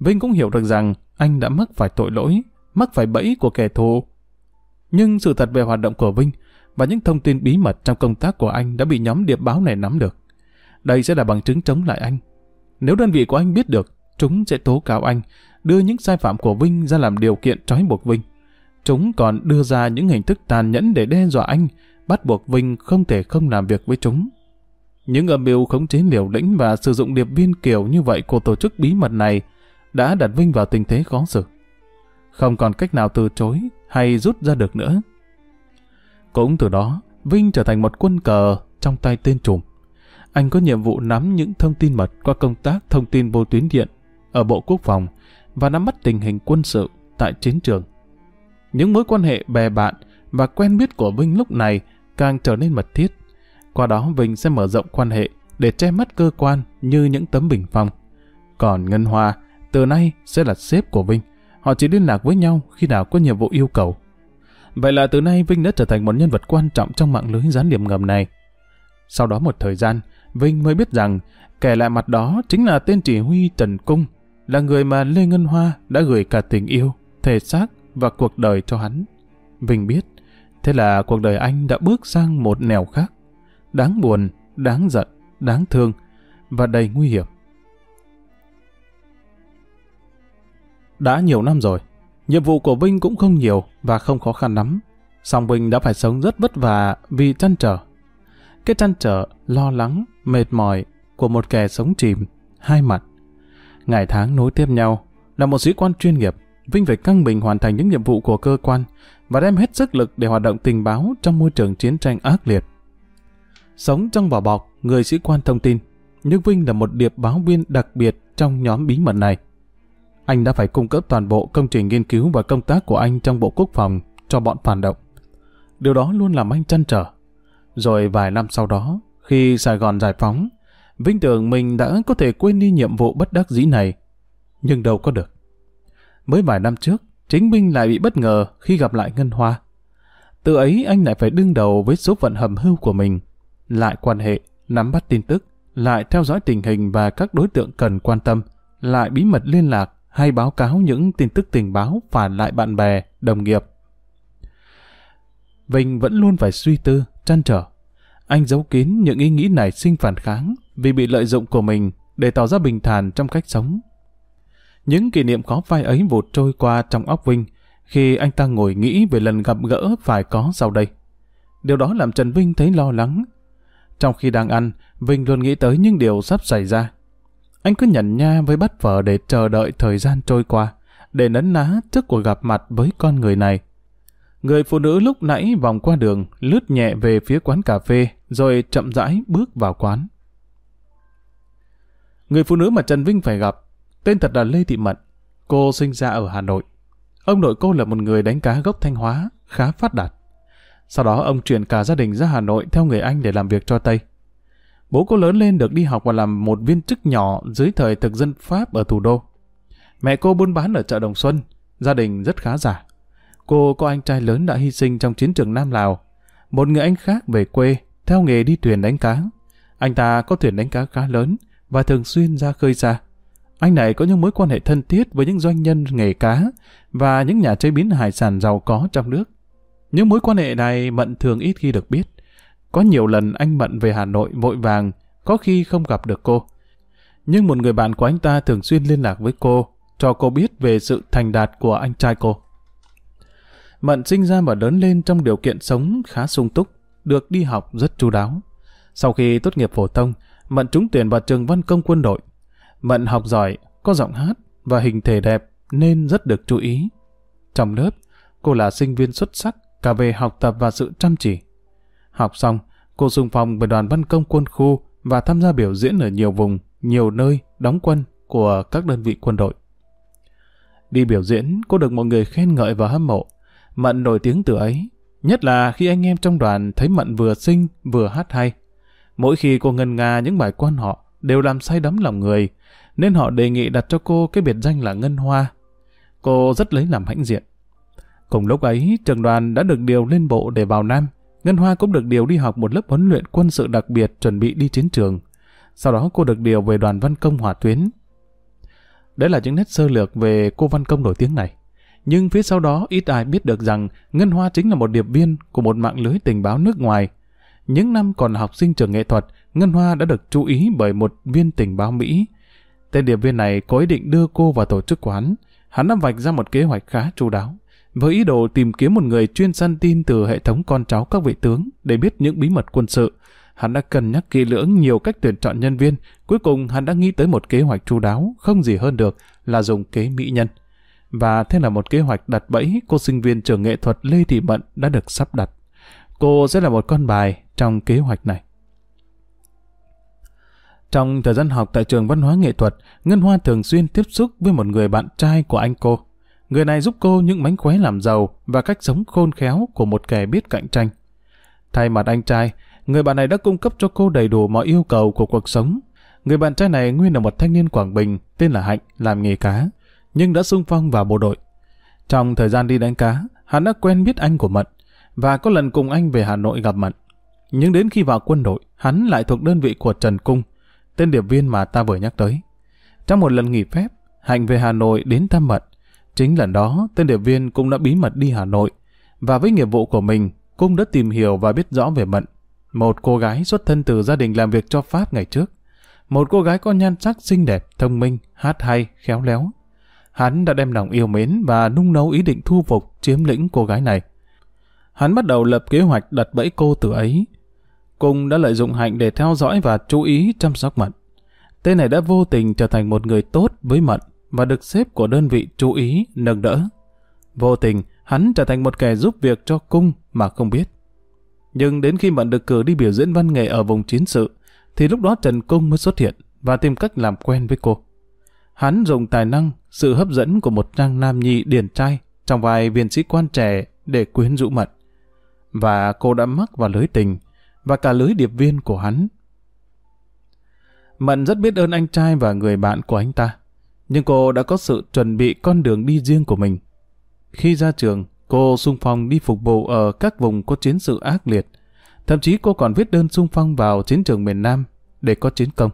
Vinh cũng hiểu được rằng anh đã mắc phải tội lỗi, mắc phải bẫy của kẻ thù. Nhưng sự thật về hoạt động của Vinh và những thông tin bí mật trong công tác của anh đã bị nhóm điệp báo này nắm được. Đây sẽ là bằng chứng chống lại anh. Nếu đơn vị của anh biết được, chúng sẽ tố cáo anh đưa những sai phạm của Vinh ra làm điều kiện trói buộc Vinh. Chúng còn đưa ra những hình thức tàn nhẫn để đe dọa anh, bắt buộc Vinh không thể không làm việc với chúng. Những âm mưu khống chế liều lĩnh và sử dụng điệp viên kiểu như vậy của tổ chức bí mật này đã đặt Vinh vào tình thế khó xử. Không còn cách nào từ chối hay rút ra được nữa. Cũng từ đó, Vinh trở thành một quân cờ trong tay tên trùm. Anh có nhiệm vụ nắm những thông tin mật qua công tác thông tin vô tuyến điện ở Bộ Quốc phòng và nắm bắt tình hình quân sự tại chiến trường. Những mối quan hệ bè bạn và quen biết của Vinh lúc này càng trở nên mật thiết. Qua đó Vinh sẽ mở rộng quan hệ để che mắt cơ quan như những tấm bình phong. Còn Ngân Hoa, từ nay sẽ là sếp của Vinh. Họ chỉ liên lạc với nhau khi nào có nhiệm vụ yêu cầu. Vậy là từ nay Vinh đã trở thành một nhân vật quan trọng trong mạng lưới gián điệp ngầm này. Sau đó một thời gian, Vinh mới biết rằng kẻ lại mặt đó chính là tên chỉ huy Trần Cung, là người mà Lê Ngân Hoa đã gửi cả tình yêu, thể xác và cuộc đời cho hắn. Vinh biết, thế là cuộc đời anh đã bước sang một nẻo khác, đáng buồn, đáng giận, đáng thương và đầy nguy hiểm. Đã nhiều năm rồi, nhiệm vụ của Vinh cũng không nhiều và không khó khăn lắm. Song Vinh đã phải sống rất vất vả vì chăn trở. Cái chăn trở, lo lắng, mệt mỏi của một kẻ sống chìm, hai mặt ngày tháng nối tiếp nhau. Là một sĩ quan chuyên nghiệp, Vinh phải căng mình hoàn thành những nhiệm vụ của cơ quan và đem hết sức lực để hoạt động tình báo trong môi trường chiến tranh ác liệt. Sống trong vỏ bọc, người sĩ quan thông tin, nhưng Vinh là một điệp báo viên đặc biệt trong nhóm bí mật này. Anh đã phải cung cấp toàn bộ công trình nghiên cứu và công tác của anh trong Bộ Quốc phòng cho bọn phản động. Điều đó luôn làm anh chăn trở. Rồi vài năm sau đó, khi Sài Gòn giải phóng, Vinh tưởng mình đã có thể quên đi nhiệm vụ bất đắc dĩ này. Nhưng đâu có được. Mới vài năm trước, chính Vinh lại bị bất ngờ khi gặp lại Ngân Hoa. Từ ấy anh lại phải đương đầu với số phận hầm hưu của mình. Lại quan hệ, nắm bắt tin tức, lại theo dõi tình hình và các đối tượng cần quan tâm, lại bí mật liên lạc hay báo cáo những tin tức tình báo phản lại bạn bè, đồng nghiệp. Vinh vẫn luôn phải suy tư, trăn trở. Anh giấu kín những ý nghĩ này sinh phản kháng vì bị lợi dụng của mình để tỏ ra bình thản trong cách sống. Những kỷ niệm khó phai ấy vụt trôi qua trong óc Vinh khi anh ta ngồi nghĩ về lần gặp gỡ phải có sau đây. Điều đó làm Trần Vinh thấy lo lắng. Trong khi đang ăn, Vinh luôn nghĩ tới những điều sắp xảy ra. Anh cứ nhận nha với bắt vợ để chờ đợi thời gian trôi qua, để nấn ná trước cuộc gặp mặt với con người này. Người phụ nữ lúc nãy vòng qua đường, lướt nhẹ về phía quán cà phê, rồi chậm rãi bước vào quán. Người phụ nữ mà Trần Vinh phải gặp, tên thật là Lê Thị Mận. Cô sinh ra ở Hà Nội. Ông nội cô là một người đánh cá gốc Thanh Hóa, khá phát đạt. Sau đó ông chuyển cả gia đình ra Hà Nội theo người Anh để làm việc cho Tây. Bố cô lớn lên được đi học và làm một viên chức nhỏ dưới thời thực dân Pháp ở thủ đô. Mẹ cô buôn bán ở chợ Đồng Xuân, gia đình rất khá giả. Cô có anh trai lớn đã hy sinh trong chiến trường Nam Lào. Một người anh khác về quê, theo nghề đi thuyền đánh cá. Anh ta có thuyền đánh cá khá lớn và thường xuyên ra khơi xa. Anh này có những mối quan hệ thân thiết với những doanh nhân nghề cá và những nhà chế biến hải sản giàu có trong nước. Những mối quan hệ này Mận thường ít khi được biết. Có nhiều lần anh Mận về Hà Nội vội vàng, có khi không gặp được cô. Nhưng một người bạn của anh ta thường xuyên liên lạc với cô, cho cô biết về sự thành đạt của anh trai cô. Mận sinh ra và lớn lên trong điều kiện sống khá sung túc, được đi học rất chu đáo. Sau khi tốt nghiệp phổ thông, Mận trúng tuyển vào trường văn công quân đội. Mận học giỏi, có giọng hát và hình thể đẹp nên rất được chú ý. Trong lớp, cô là sinh viên xuất sắc cả về học tập và sự chăm chỉ. Học xong, cô xung phong về đoàn văn công quân khu và tham gia biểu diễn ở nhiều vùng, nhiều nơi đóng quân của các đơn vị quân đội. Đi biểu diễn, cô được mọi người khen ngợi và hâm mộ. Mận nổi tiếng từ ấy, nhất là khi anh em trong đoàn thấy Mận vừa xinh vừa hát hay. Mỗi khi cô ngân nga những bài quan họ đều làm say đắm lòng người, nên họ đề nghị đặt cho cô cái biệt danh là Ngân Hoa. Cô rất lấy làm hãnh diện. Cùng lúc ấy, trường đoàn đã được điều lên bộ để vào Nam. Ngân Hoa cũng được điều đi học một lớp huấn luyện quân sự đặc biệt chuẩn bị đi chiến trường. Sau đó cô được điều về đoàn văn công hỏa tuyến. Đấy là những nét sơ lược về cô văn công nổi tiếng này. Nhưng phía sau đó ít ai biết được rằng Ngân Hoa chính là một điệp viên của một mạng lưới tình báo nước ngoài. Những năm còn là học sinh trường nghệ thuật, Ngân Hoa đã được chú ý bởi một viên tình báo Mỹ. Tên điệp viên này có ý định đưa cô vào tổ chức quán. Hắn đã vạch ra một kế hoạch khá chu đáo với ý đồ tìm kiếm một người chuyên săn tin từ hệ thống con cháu các vị tướng để biết những bí mật quân sự. Hắn đã cân nhắc kỹ lưỡng nhiều cách tuyển chọn nhân viên, cuối cùng hắn đã nghĩ tới một kế hoạch chu đáo, không gì hơn được là dùng kế mỹ nhân. Và thế là một kế hoạch đặt bẫy cô sinh viên trường nghệ thuật Lê Thị Mận đã được sắp đặt. Cô sẽ là một con bài trong kế hoạch này. Trong thời gian học tại trường văn hóa nghệ thuật, Ngân Hoa thường xuyên tiếp xúc với một người bạn trai của anh cô. Người này giúp cô những mánh khóe làm giàu và cách sống khôn khéo của một kẻ biết cạnh tranh. Thay mặt anh trai, người bạn này đã cung cấp cho cô đầy đủ mọi yêu cầu của cuộc sống. Người bạn trai này nguyên là một thanh niên Quảng Bình tên là Hạnh làm nghề cá, nhưng đã sung phong vào bộ đội. Trong thời gian đi đánh cá, hắn đã quen biết anh của Mận và có lần cùng anh về Hà Nội gặp Mận. Nhưng đến khi vào quân đội, hắn lại thuộc đơn vị của Trần Cung, tên điệp viên mà ta vừa nhắc tới. Trong một lần nghỉ phép, Hạnh về Hà Nội đến thăm Mận, Chính lần đó, tên điệp viên cũng đã bí mật đi Hà Nội, và với nghiệp vụ của mình, cung đã tìm hiểu và biết rõ về Mận. Một cô gái xuất thân từ gia đình làm việc cho Pháp ngày trước. Một cô gái có nhan sắc xinh đẹp, thông minh, hát hay, khéo léo. Hắn đã đem lòng yêu mến và nung nấu ý định thu phục, chiếm lĩnh cô gái này. Hắn bắt đầu lập kế hoạch đặt bẫy cô từ ấy. Cung đã lợi dụng Hạnh để theo dõi và chú ý chăm sóc Mận. Tên này đã vô tình trở thành một người tốt với Mận và được xếp của đơn vị chú ý, nâng đỡ. Vô tình, hắn trở thành một kẻ giúp việc cho cung mà không biết. Nhưng đến khi Mận được cử đi biểu diễn văn nghệ ở vùng chiến sự, thì lúc đó Trần Cung mới xuất hiện và tìm cách làm quen với cô. Hắn dùng tài năng, sự hấp dẫn của một trang nam nhi điển trai trong vai viên sĩ quan trẻ để quyến rũ Mận. Và cô đã mắc vào lưới tình và cả lưới điệp viên của hắn. Mận rất biết ơn anh trai và người bạn của anh ta nhưng cô đã có sự chuẩn bị con đường đi riêng của mình. Khi ra trường, cô sung phong đi phục vụ ở các vùng có chiến sự ác liệt. Thậm chí cô còn viết đơn sung phong vào chiến trường miền Nam để có chiến công.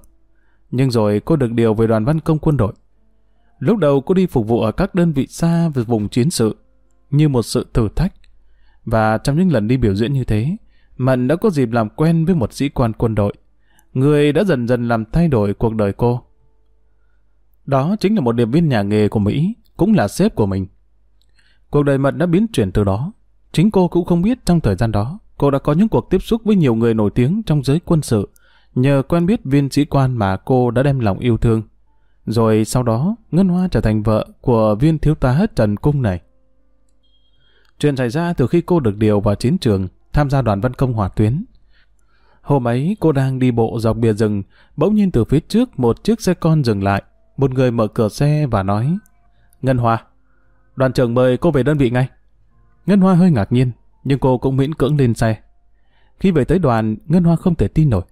Nhưng rồi cô được điều về đoàn văn công quân đội. Lúc đầu cô đi phục vụ ở các đơn vị xa về vùng chiến sự, như một sự thử thách. Và trong những lần đi biểu diễn như thế, Mận đã có dịp làm quen với một sĩ quan quân đội, người đã dần dần làm thay đổi cuộc đời cô. Đó chính là một điệp viên nhà nghề của Mỹ, cũng là sếp của mình. Cuộc đời mận đã biến chuyển từ đó. Chính cô cũng không biết trong thời gian đó, cô đã có những cuộc tiếp xúc với nhiều người nổi tiếng trong giới quân sự, nhờ quen biết viên sĩ quan mà cô đã đem lòng yêu thương. Rồi sau đó, Ngân Hoa trở thành vợ của viên thiếu tá Trần Cung này. Chuyện xảy ra từ khi cô được điều vào chiến trường, tham gia đoàn văn công hỏa tuyến. Hôm ấy cô đang đi bộ dọc bìa rừng, bỗng nhiên từ phía trước một chiếc xe con dừng lại. Một người mở cửa xe và nói, Ngân Hoa, đoàn trưởng mời cô về đơn vị ngay. Ngân Hoa hơi ngạc nhiên, nhưng cô cũng miễn cưỡng lên xe. Khi về tới đoàn, Ngân Hoa không thể tin nổi.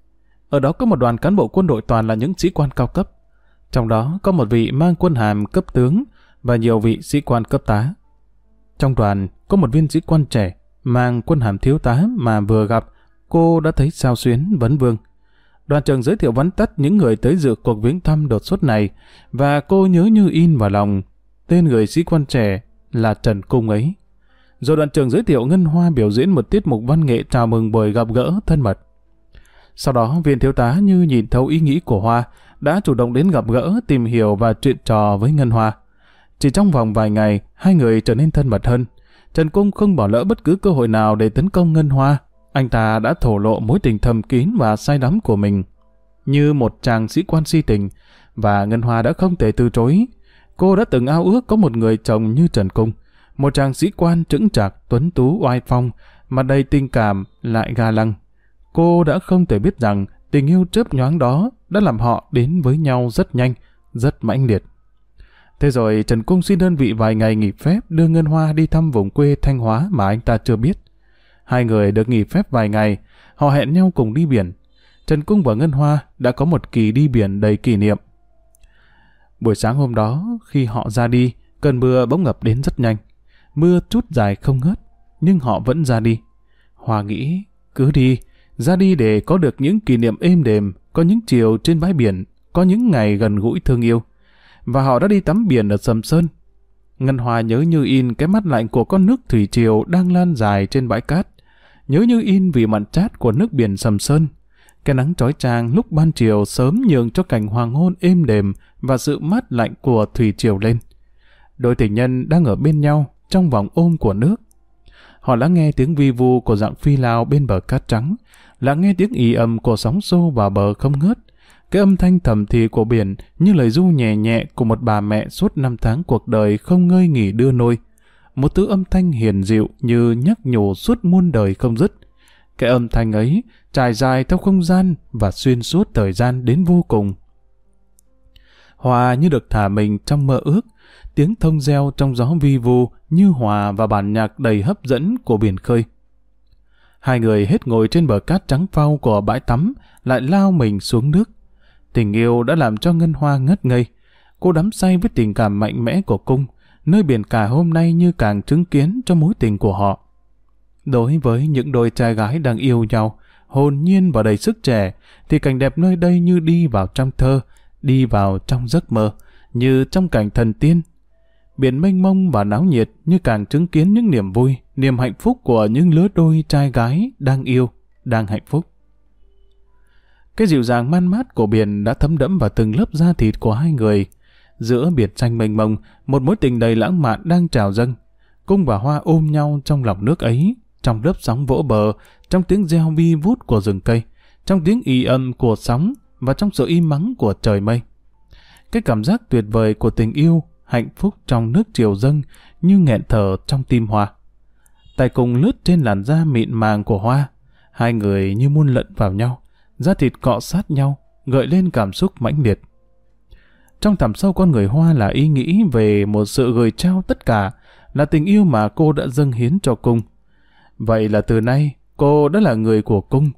Ở đó có một đoàn cán bộ quân đội toàn là những sĩ quan cao cấp. Trong đó có một vị mang quân hàm cấp tướng và nhiều vị sĩ quan cấp tá. Trong đoàn có một viên sĩ quan trẻ mang quân hàm thiếu tá mà vừa gặp cô đã thấy sao xuyến vấn vương. Đoàn trưởng giới thiệu vắn tắt những người tới dự cuộc viếng thăm đột xuất này và cô nhớ như in vào lòng tên người sĩ quan trẻ là Trần Cung ấy. Rồi đoàn trưởng giới thiệu Ngân Hoa biểu diễn một tiết mục văn nghệ chào mừng buổi gặp gỡ thân mật. Sau đó viên thiếu tá như nhìn thấu ý nghĩ của Hoa đã chủ động đến gặp gỡ, tìm hiểu và chuyện trò với Ngân Hoa. Chỉ trong vòng vài ngày, hai người trở nên thân mật hơn. Trần Cung không bỏ lỡ bất cứ cơ hội nào để tấn công Ngân Hoa. Anh ta đã thổ lộ mối tình thầm kín và say đắm của mình. Như một chàng sĩ quan si tình, và Ngân Hoa đã không thể từ chối. Cô đã từng ao ước có một người chồng như Trần Cung. Một chàng sĩ quan trững trạc, tuấn tú, oai phong, mà đầy tình cảm, lại ga lăng. Cô đã không thể biết rằng tình yêu chớp nhoáng đó đã làm họ đến với nhau rất nhanh, rất mãnh liệt. Thế rồi Trần Cung xin đơn vị vài ngày nghỉ phép đưa Ngân Hoa đi thăm vùng quê Thanh Hóa mà anh ta chưa biết. Hai người được nghỉ phép vài ngày, họ hẹn nhau cùng đi biển. Trần Cung và Ngân Hoa đã có một kỳ đi biển đầy kỷ niệm. Buổi sáng hôm đó, khi họ ra đi, cơn mưa bỗng ngập đến rất nhanh. Mưa chút dài không ngớt, nhưng họ vẫn ra đi. Hoa nghĩ, cứ đi, ra đi để có được những kỷ niệm êm đềm, có những chiều trên bãi biển, có những ngày gần gũi thương yêu và họ đã đi tắm biển ở Sầm Sơn. Ngân Hoa nhớ như in cái mắt lạnh của con nước thủy triều đang lan dài trên bãi cát. Nhớ như in vì mặn chát của nước biển Sầm Sơn. Cái nắng trói trang lúc ban chiều sớm nhường cho cảnh hoàng hôn êm đềm và sự mát lạnh của thủy triều lên. Đôi tình nhân đang ở bên nhau trong vòng ôm của nước. Họ đã nghe tiếng vi vu của dạng phi lao bên bờ cát trắng, là nghe tiếng ì ầm của sóng xô vào bờ không ngớt, cái âm thanh thầm thì của biển như lời ru nhẹ nhẹ của một bà mẹ suốt năm tháng cuộc đời không ngơi nghỉ đưa nôi. Một thứ âm thanh hiền dịu như nhắc nhủ suốt muôn đời không dứt. Cái âm thanh ấy trải dài theo không gian và xuyên suốt thời gian đến vô cùng. Hòa như được thả mình trong mơ ước, tiếng thông reo trong gió vi vu như hòa và bản nhạc đầy hấp dẫn của biển khơi. Hai người hết ngồi trên bờ cát trắng phau của bãi tắm, lại lao mình xuống nước. Tình yêu đã làm cho Ngân Hoa ngất ngây. Cô đắm say với tình cảm mạnh mẽ của cung, nơi biển cả hôm nay như càng chứng kiến cho mối tình của họ. Đối với những đôi trai gái đang yêu nhau, hồn nhiên và đầy sức trẻ, thì cảnh đẹp nơi đây như đi vào trong thơ, đi vào trong giấc mơ, như trong cảnh thần tiên. Biển mênh mông và náo nhiệt như càng chứng kiến những niềm vui, niềm hạnh phúc của những lứa đôi trai gái đang yêu, đang hạnh phúc. Cái dịu dàng man mát của biển đã thấm đẫm vào từng lớp da thịt của hai người. Giữa biển xanh mênh mông, một mối tình đầy lãng mạn đang trào dâng. Cung và Hoa ôm nhau trong lòng nước ấy, trong lớp sóng vỗ bờ, trong tiếng reo vi vút của rừng cây, trong tiếng y âm của sóng và trong sự im mắng của trời mây. Cái cảm giác tuyệt vời của tình yêu, hạnh phúc trong nước triều dâng như nghẹn thở trong tim Hoa. Tay cùng lướt trên làn da mịn màng của Hoa, hai người như muôn lận vào nhau, da thịt cọ sát nhau, gợi lên cảm xúc mãnh liệt. Trong thẳm sâu con người Hoa là ý nghĩ về một sự gửi trao tất cả, là tình yêu mà cô đã dâng hiến cho cung. Vậy là từ nay, cô đã là người của cung.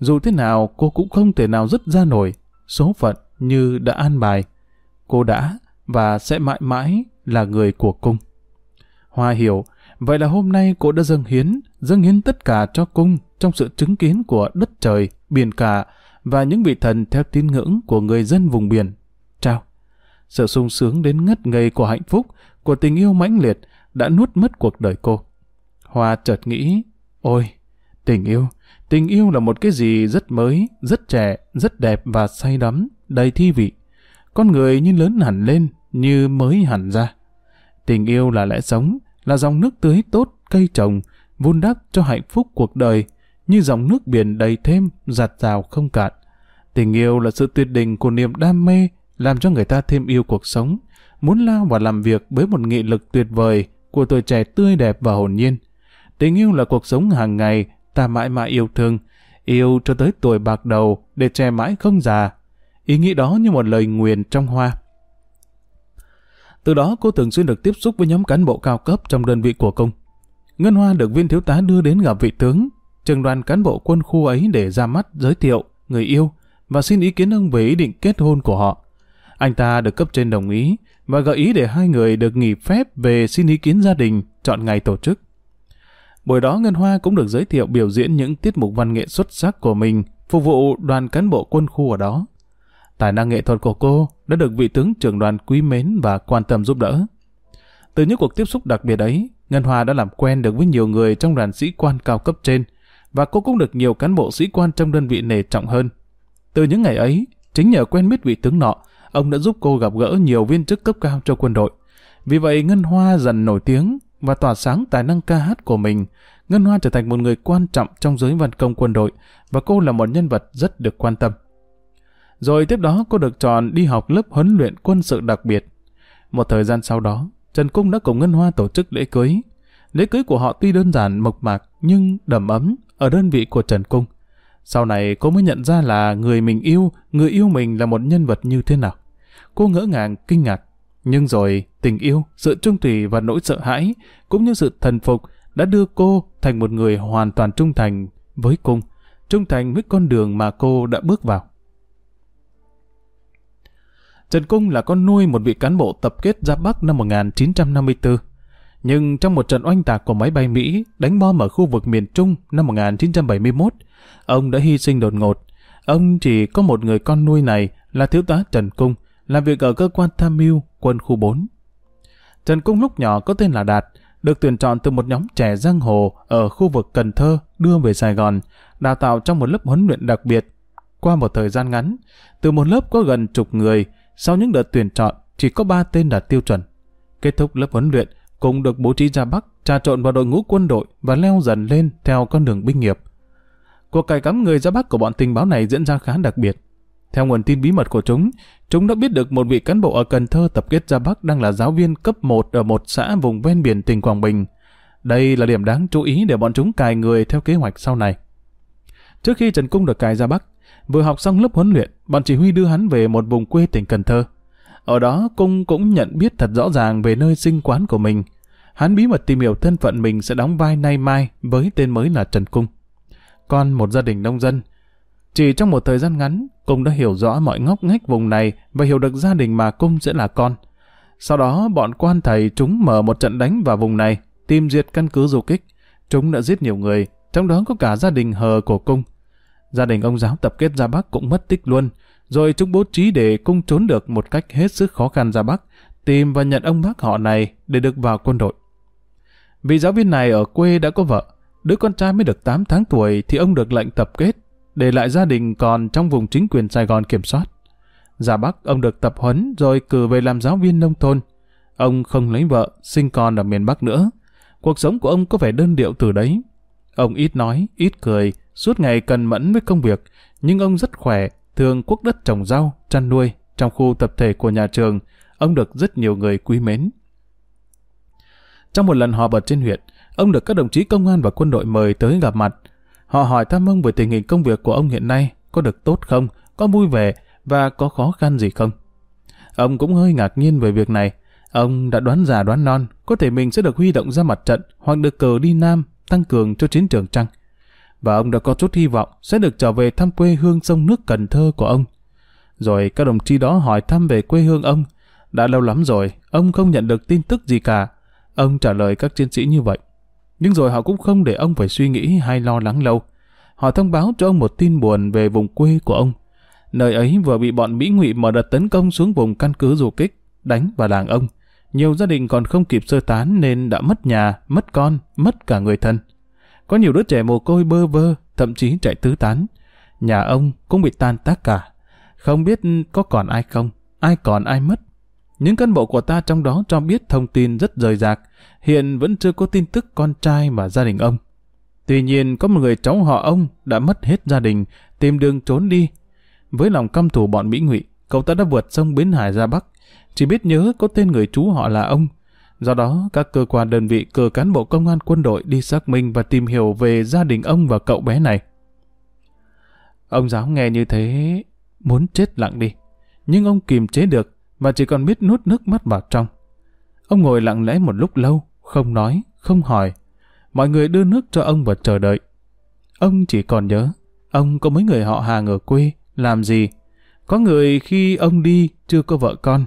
Dù thế nào, cô cũng không thể nào dứt ra nổi, số phận như đã an bài. Cô đã và sẽ mãi mãi là người của cung. Hoa hiểu, vậy là hôm nay cô đã dâng hiến, dâng hiến tất cả cho cung trong sự chứng kiến của đất trời, biển cả và những vị thần theo tín ngưỡng của người dân vùng biển. Chào! Sự sung sướng đến ngất ngây của hạnh phúc, của tình yêu mãnh liệt đã nuốt mất cuộc đời cô. Hoa chợt nghĩ, ôi, tình yêu, tình yêu là một cái gì rất mới, rất trẻ, rất đẹp và say đắm, đầy thi vị. Con người như lớn hẳn lên, như mới hẳn ra. Tình yêu là lẽ sống, là dòng nước tưới tốt, cây trồng, vun đắp cho hạnh phúc cuộc đời, như dòng nước biển đầy thêm, giặt rào không cạn. Tình yêu là sự tuyệt đỉnh của niềm đam mê, làm cho người ta thêm yêu cuộc sống, muốn lao và làm việc với một nghị lực tuyệt vời của tuổi trẻ tươi đẹp và hồn nhiên. Tình yêu là cuộc sống hàng ngày, ta mãi mãi yêu thương, yêu cho tới tuổi bạc đầu để trẻ mãi không già. Ý nghĩ đó như một lời nguyền trong hoa. Từ đó cô thường xuyên được tiếp xúc với nhóm cán bộ cao cấp trong đơn vị của công. Ngân Hoa được viên thiếu tá đưa đến gặp vị tướng, trường đoàn cán bộ quân khu ấy để ra mắt giới thiệu người yêu và xin ý kiến ông về ý định kết hôn của họ. Anh ta được cấp trên đồng ý và gợi ý để hai người được nghỉ phép về xin ý kiến gia đình, chọn ngày tổ chức. Buổi đó Ngân Hoa cũng được giới thiệu biểu diễn những tiết mục văn nghệ xuất sắc của mình, phục vụ đoàn cán bộ quân khu ở đó. Tài năng nghệ thuật của cô đã được vị tướng trưởng đoàn quý mến và quan tâm giúp đỡ. Từ những cuộc tiếp xúc đặc biệt ấy, Ngân Hoa đã làm quen được với nhiều người trong đoàn sĩ quan cao cấp trên, và cô cũng được nhiều cán bộ sĩ quan trong đơn vị nể trọng hơn. Từ những ngày ấy, chính nhờ quen biết vị tướng nọ, ông đã giúp cô gặp gỡ nhiều viên chức cấp cao cho quân đội. Vì vậy Ngân Hoa dần nổi tiếng và tỏa sáng tài năng ca hát của mình. Ngân Hoa trở thành một người quan trọng trong giới văn công quân đội và cô là một nhân vật rất được quan tâm. Rồi tiếp đó cô được chọn đi học lớp huấn luyện quân sự đặc biệt. Một thời gian sau đó, Trần Cung đã cùng Ngân Hoa tổ chức lễ cưới. Lễ cưới của họ tuy đơn giản mộc mạc nhưng đầm ấm ở đơn vị của Trần Cung. Sau này cô mới nhận ra là người mình yêu, người yêu mình là một nhân vật như thế nào. Cô ngỡ ngàng, kinh ngạc. Nhưng rồi tình yêu, sự trung thủy và nỗi sợ hãi, cũng như sự thần phục đã đưa cô thành một người hoàn toàn trung thành với cung, trung thành với con đường mà cô đã bước vào. Trần Cung là con nuôi một vị cán bộ tập kết ra Bắc năm 1954. Nhưng trong một trận oanh tạc của máy bay Mỹ đánh bom ở khu vực miền Trung năm 1971, ông đã hy sinh đột ngột. Ông chỉ có một người con nuôi này là thiếu tá Trần Cung, làm việc ở cơ quan tham mưu quân khu 4. Trần Cung lúc nhỏ có tên là Đạt, được tuyển chọn từ một nhóm trẻ giang hồ ở khu vực Cần Thơ đưa về Sài Gòn, đào tạo trong một lớp huấn luyện đặc biệt. Qua một thời gian ngắn, từ một lớp có gần chục người, sau những đợt tuyển chọn, chỉ có 3 tên đạt tiêu chuẩn. Kết thúc lớp huấn luyện, cùng được bố trí ra Bắc, trà trộn vào đội ngũ quân đội và leo dần lên theo con đường binh nghiệp. Cuộc cải cắm người ra Bắc của bọn tình báo này diễn ra khá đặc biệt. Theo nguồn tin bí mật của chúng, chúng đã biết được một vị cán bộ ở Cần Thơ tập kết ra Bắc đang là giáo viên cấp 1 ở một xã vùng ven biển tỉnh Quảng Bình. Đây là điểm đáng chú ý để bọn chúng cài người theo kế hoạch sau này. Trước khi Trần Cung được cài ra Bắc, Vừa học xong lớp huấn luyện, bọn chỉ huy đưa hắn về một vùng quê tỉnh Cần Thơ. Ở đó, Cung cũng nhận biết thật rõ ràng về nơi sinh quán của mình. Hắn bí mật tìm hiểu thân phận mình sẽ đóng vai nay mai với tên mới là Trần Cung. Con một gia đình nông dân. Chỉ trong một thời gian ngắn, Cung đã hiểu rõ mọi ngóc ngách vùng này và hiểu được gia đình mà Cung sẽ là con. Sau đó, bọn quan thầy chúng mở một trận đánh vào vùng này, tìm diệt căn cứ du kích. Chúng đã giết nhiều người, trong đó có cả gia đình hờ của Cung. Gia đình ông giáo tập kết ra Bắc cũng mất tích luôn, rồi chúng bố trí để cung trốn được một cách hết sức khó khăn ra Bắc, tìm và nhận ông bác họ này để được vào quân đội. Vị giáo viên này ở quê đã có vợ, đứa con trai mới được 8 tháng tuổi thì ông được lệnh tập kết, để lại gia đình còn trong vùng chính quyền Sài Gòn kiểm soát. Ra Bắc, ông được tập huấn rồi cử về làm giáo viên nông thôn. Ông không lấy vợ, sinh con ở miền Bắc nữa. Cuộc sống của ông có vẻ đơn điệu từ đấy. Ông ít nói, ít cười, Suốt ngày cần mẫn với công việc, nhưng ông rất khỏe, thường quốc đất trồng rau, chăn nuôi. Trong khu tập thể của nhà trường, ông được rất nhiều người quý mến. Trong một lần họp ở trên huyện, ông được các đồng chí công an và quân đội mời tới gặp mặt. Họ hỏi thăm ông về tình hình công việc của ông hiện nay, có được tốt không, có vui vẻ và có khó khăn gì không. Ông cũng hơi ngạc nhiên về việc này. Ông đã đoán già đoán non, có thể mình sẽ được huy động ra mặt trận hoặc được cờ đi Nam, tăng cường cho chiến trường trăng và ông đã có chút hy vọng sẽ được trở về thăm quê hương sông nước Cần Thơ của ông. Rồi các đồng chí đó hỏi thăm về quê hương ông. Đã lâu lắm rồi, ông không nhận được tin tức gì cả. Ông trả lời các chiến sĩ như vậy. Nhưng rồi họ cũng không để ông phải suy nghĩ hay lo lắng lâu. Họ thông báo cho ông một tin buồn về vùng quê của ông. Nơi ấy vừa bị bọn Mỹ ngụy mở đợt tấn công xuống vùng căn cứ du kích, đánh vào làng ông. Nhiều gia đình còn không kịp sơ tán nên đã mất nhà, mất con, mất cả người thân. Có nhiều đứa trẻ mồ côi bơ vơ, thậm chí chạy tứ tán. Nhà ông cũng bị tan tác cả. Không biết có còn ai không, ai còn ai mất. Những cán bộ của ta trong đó cho biết thông tin rất rời rạc, hiện vẫn chưa có tin tức con trai và gia đình ông. Tuy nhiên có một người cháu họ ông đã mất hết gia đình, tìm đường trốn đi. Với lòng căm thù bọn Mỹ ngụy, cậu ta đã vượt sông Bến Hải ra Bắc, chỉ biết nhớ có tên người chú họ là ông. Do đó, các cơ quan đơn vị cử cán bộ công an quân đội đi xác minh và tìm hiểu về gia đình ông và cậu bé này. Ông giáo nghe như thế, muốn chết lặng đi. Nhưng ông kìm chế được và chỉ còn biết nuốt nước mắt vào trong. Ông ngồi lặng lẽ một lúc lâu, không nói, không hỏi. Mọi người đưa nước cho ông và chờ đợi. Ông chỉ còn nhớ, ông có mấy người họ hàng ở quê, làm gì? Có người khi ông đi chưa có vợ con.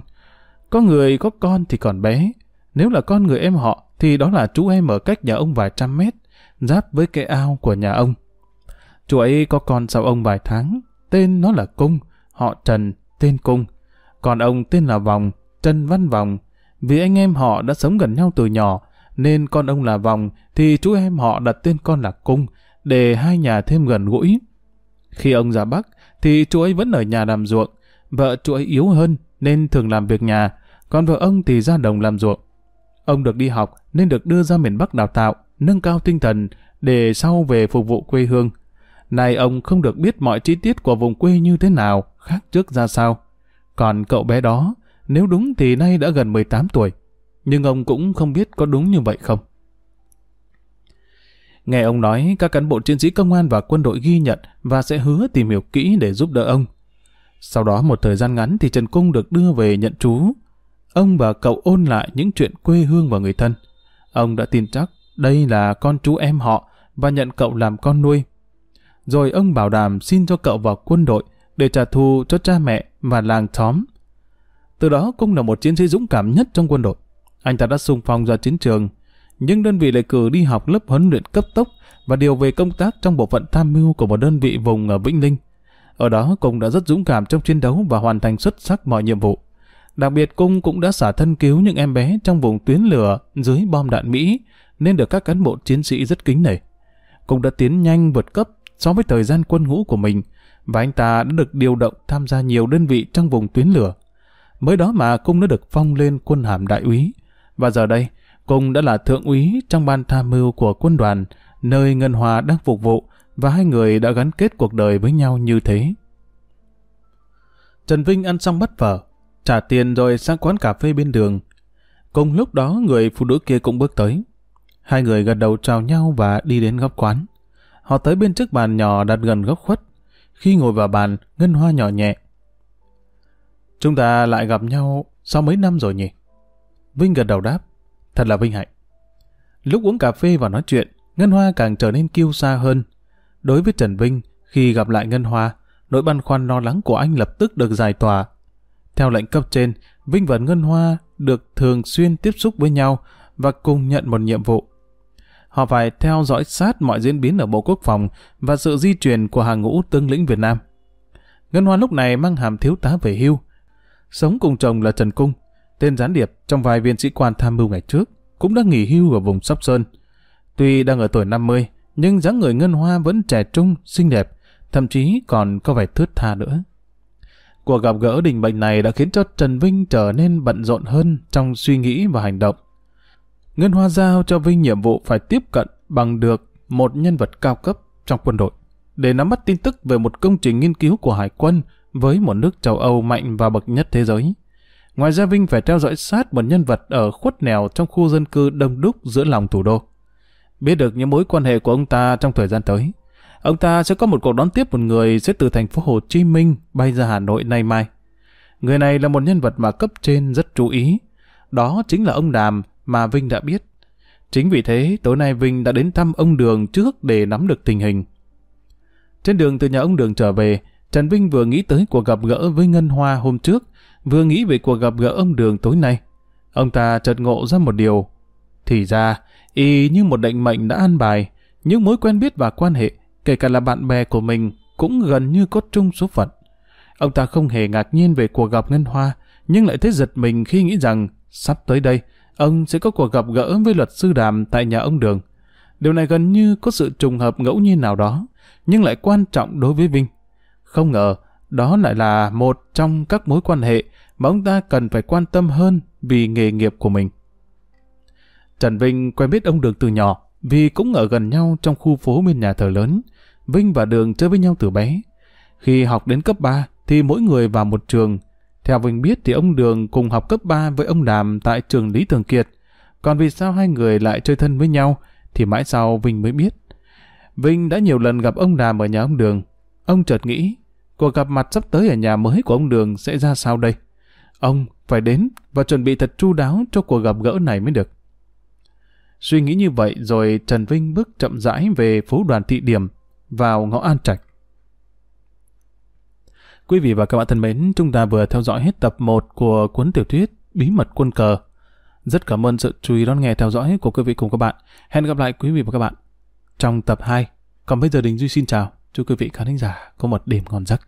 Có người có con thì còn bé. Nếu là con người em họ thì đó là chú em ở cách nhà ông vài trăm mét, giáp với cái ao của nhà ông. Chú ấy có con sau ông vài tháng, tên nó là Cung, họ Trần, tên Cung. Còn ông tên là Vòng, Trần Văn Vòng. Vì anh em họ đã sống gần nhau từ nhỏ, nên con ông là Vòng, thì chú em họ đặt tên con là Cung, để hai nhà thêm gần gũi. Khi ông ra Bắc, thì chú ấy vẫn ở nhà làm ruộng. Vợ chú ấy yếu hơn, nên thường làm việc nhà, còn vợ ông thì ra đồng làm ruộng. Ông được đi học, nên được đưa ra miền Bắc đào tạo, nâng cao tinh thần, để sau về phục vụ quê hương. Này ông không được biết mọi chi tiết của vùng quê như thế nào, khác trước ra sao. Còn cậu bé đó, nếu đúng thì nay đã gần 18 tuổi. Nhưng ông cũng không biết có đúng như vậy không. Nghe ông nói, các cán bộ chiến sĩ công an và quân đội ghi nhận và sẽ hứa tìm hiểu kỹ để giúp đỡ ông. Sau đó một thời gian ngắn thì Trần Cung được đưa về nhận trú. Ông và cậu ôn lại những chuyện quê hương và người thân. Ông đã tin chắc đây là con chú em họ và nhận cậu làm con nuôi. Rồi ông bảo đảm xin cho cậu vào quân đội để trả thù cho cha mẹ và làng xóm. Từ đó cũng là một chiến sĩ dũng cảm nhất trong quân đội. Anh ta đã xung phong ra chiến trường, nhưng đơn vị lại cử đi học lớp huấn luyện cấp tốc và điều về công tác trong bộ phận tham mưu của một đơn vị vùng ở Vĩnh Linh. Ở đó cũng đã rất dũng cảm trong chiến đấu và hoàn thành xuất sắc mọi nhiệm vụ. Đặc biệt Cung cũng đã xả thân cứu những em bé trong vùng tuyến lửa dưới bom đạn Mỹ, nên được các cán bộ chiến sĩ rất kính nể. Cung đã tiến nhanh vượt cấp so với thời gian quân ngũ của mình, và anh ta đã được điều động tham gia nhiều đơn vị trong vùng tuyến lửa. Mới đó mà Cung đã được phong lên quân hàm đại úy, và giờ đây, Cung đã là thượng úy trong ban tham mưu của quân đoàn, nơi Ngân Hòa đang phục vụ, và hai người đã gắn kết cuộc đời với nhau như thế. Trần Vinh ăn xong bắt vở, trả tiền rồi sang quán cà phê bên đường. Cùng lúc đó người phụ nữ kia cũng bước tới. Hai người gật đầu chào nhau và đi đến góc quán. Họ tới bên trước bàn nhỏ đặt gần góc khuất. Khi ngồi vào bàn, Ngân Hoa nhỏ nhẹ. Chúng ta lại gặp nhau sau mấy năm rồi nhỉ? Vinh gật đầu đáp. Thật là vinh hạnh. Lúc uống cà phê và nói chuyện, Ngân Hoa càng trở nên kiêu xa hơn. Đối với Trần Vinh, khi gặp lại Ngân Hoa, nỗi băn khoăn lo lắng của anh lập tức được giải tỏa. Theo lệnh cấp trên, Vinh và Ngân Hoa được thường xuyên tiếp xúc với nhau và cùng nhận một nhiệm vụ. Họ phải theo dõi sát mọi diễn biến ở Bộ Quốc phòng và sự di chuyển của hàng ngũ tướng lĩnh Việt Nam. Ngân Hoa lúc này mang hàm thiếu tá về hưu. Sống cùng chồng là Trần Cung, tên gián điệp trong vài viên sĩ quan tham mưu ngày trước, cũng đã nghỉ hưu ở vùng Sóc Sơn. Tuy đang ở tuổi 50, nhưng dáng người Ngân Hoa vẫn trẻ trung, xinh đẹp, thậm chí còn có vẻ thướt tha nữa. Cuộc gặp gỡ đình bệnh này đã khiến cho Trần Vinh trở nên bận rộn hơn trong suy nghĩ và hành động. Ngân Hoa giao cho Vinh nhiệm vụ phải tiếp cận bằng được một nhân vật cao cấp trong quân đội để nắm bắt tin tức về một công trình nghiên cứu của Hải quân với một nước châu Âu mạnh và bậc nhất thế giới. Ngoài ra Vinh phải theo dõi sát một nhân vật ở khuất nẻo trong khu dân cư đông đúc giữa lòng thủ đô. Biết được những mối quan hệ của ông ta trong thời gian tới, ông ta sẽ có một cuộc đón tiếp một người sẽ từ thành phố Hồ Chí Minh bay ra Hà Nội nay mai. Người này là một nhân vật mà cấp trên rất chú ý. Đó chính là ông Đàm mà Vinh đã biết. Chính vì thế, tối nay Vinh đã đến thăm ông Đường trước để nắm được tình hình. Trên đường từ nhà ông Đường trở về, Trần Vinh vừa nghĩ tới cuộc gặp gỡ với Ngân Hoa hôm trước, vừa nghĩ về cuộc gặp gỡ ông Đường tối nay. Ông ta chợt ngộ ra một điều. Thì ra, y như một định mệnh đã an bài, những mối quen biết và quan hệ, kể cả là bạn bè của mình, cũng gần như có chung số phận. Ông ta không hề ngạc nhiên về cuộc gặp Ngân Hoa, nhưng lại thấy giật mình khi nghĩ rằng sắp tới đây, ông sẽ có cuộc gặp gỡ với luật sư Đàm tại nhà ông Đường. Điều này gần như có sự trùng hợp ngẫu nhiên nào đó, nhưng lại quan trọng đối với Vinh. Không ngờ, đó lại là một trong các mối quan hệ mà ông ta cần phải quan tâm hơn vì nghề nghiệp của mình. Trần Vinh quen biết ông Đường từ nhỏ vì cũng ở gần nhau trong khu phố bên nhà thờ lớn. Vinh và Đường chơi với nhau từ bé. Khi học đến cấp 3 thì mỗi người vào một trường. Theo Vinh biết thì ông Đường cùng học cấp 3 với ông Đàm tại trường Lý Thường Kiệt. Còn vì sao hai người lại chơi thân với nhau thì mãi sau Vinh mới biết. Vinh đã nhiều lần gặp ông Đàm ở nhà ông Đường. Ông chợt nghĩ, cuộc gặp mặt sắp tới ở nhà mới của ông Đường sẽ ra sao đây? Ông phải đến và chuẩn bị thật chu đáo cho cuộc gặp gỡ này mới được. Suy nghĩ như vậy rồi Trần Vinh bước chậm rãi về phố đoàn thị điểm vào ngõ An Trạch. Quý vị và các bạn thân mến, chúng ta vừa theo dõi hết tập 1 của cuốn tiểu thuyết Bí mật quân cờ. Rất cảm ơn sự chú ý đón nghe theo dõi của quý vị cùng các bạn. Hẹn gặp lại quý vị và các bạn trong tập 2. Còn bây giờ Đình Duy xin chào. Chúc quý vị khán giả có một đêm ngon giấc.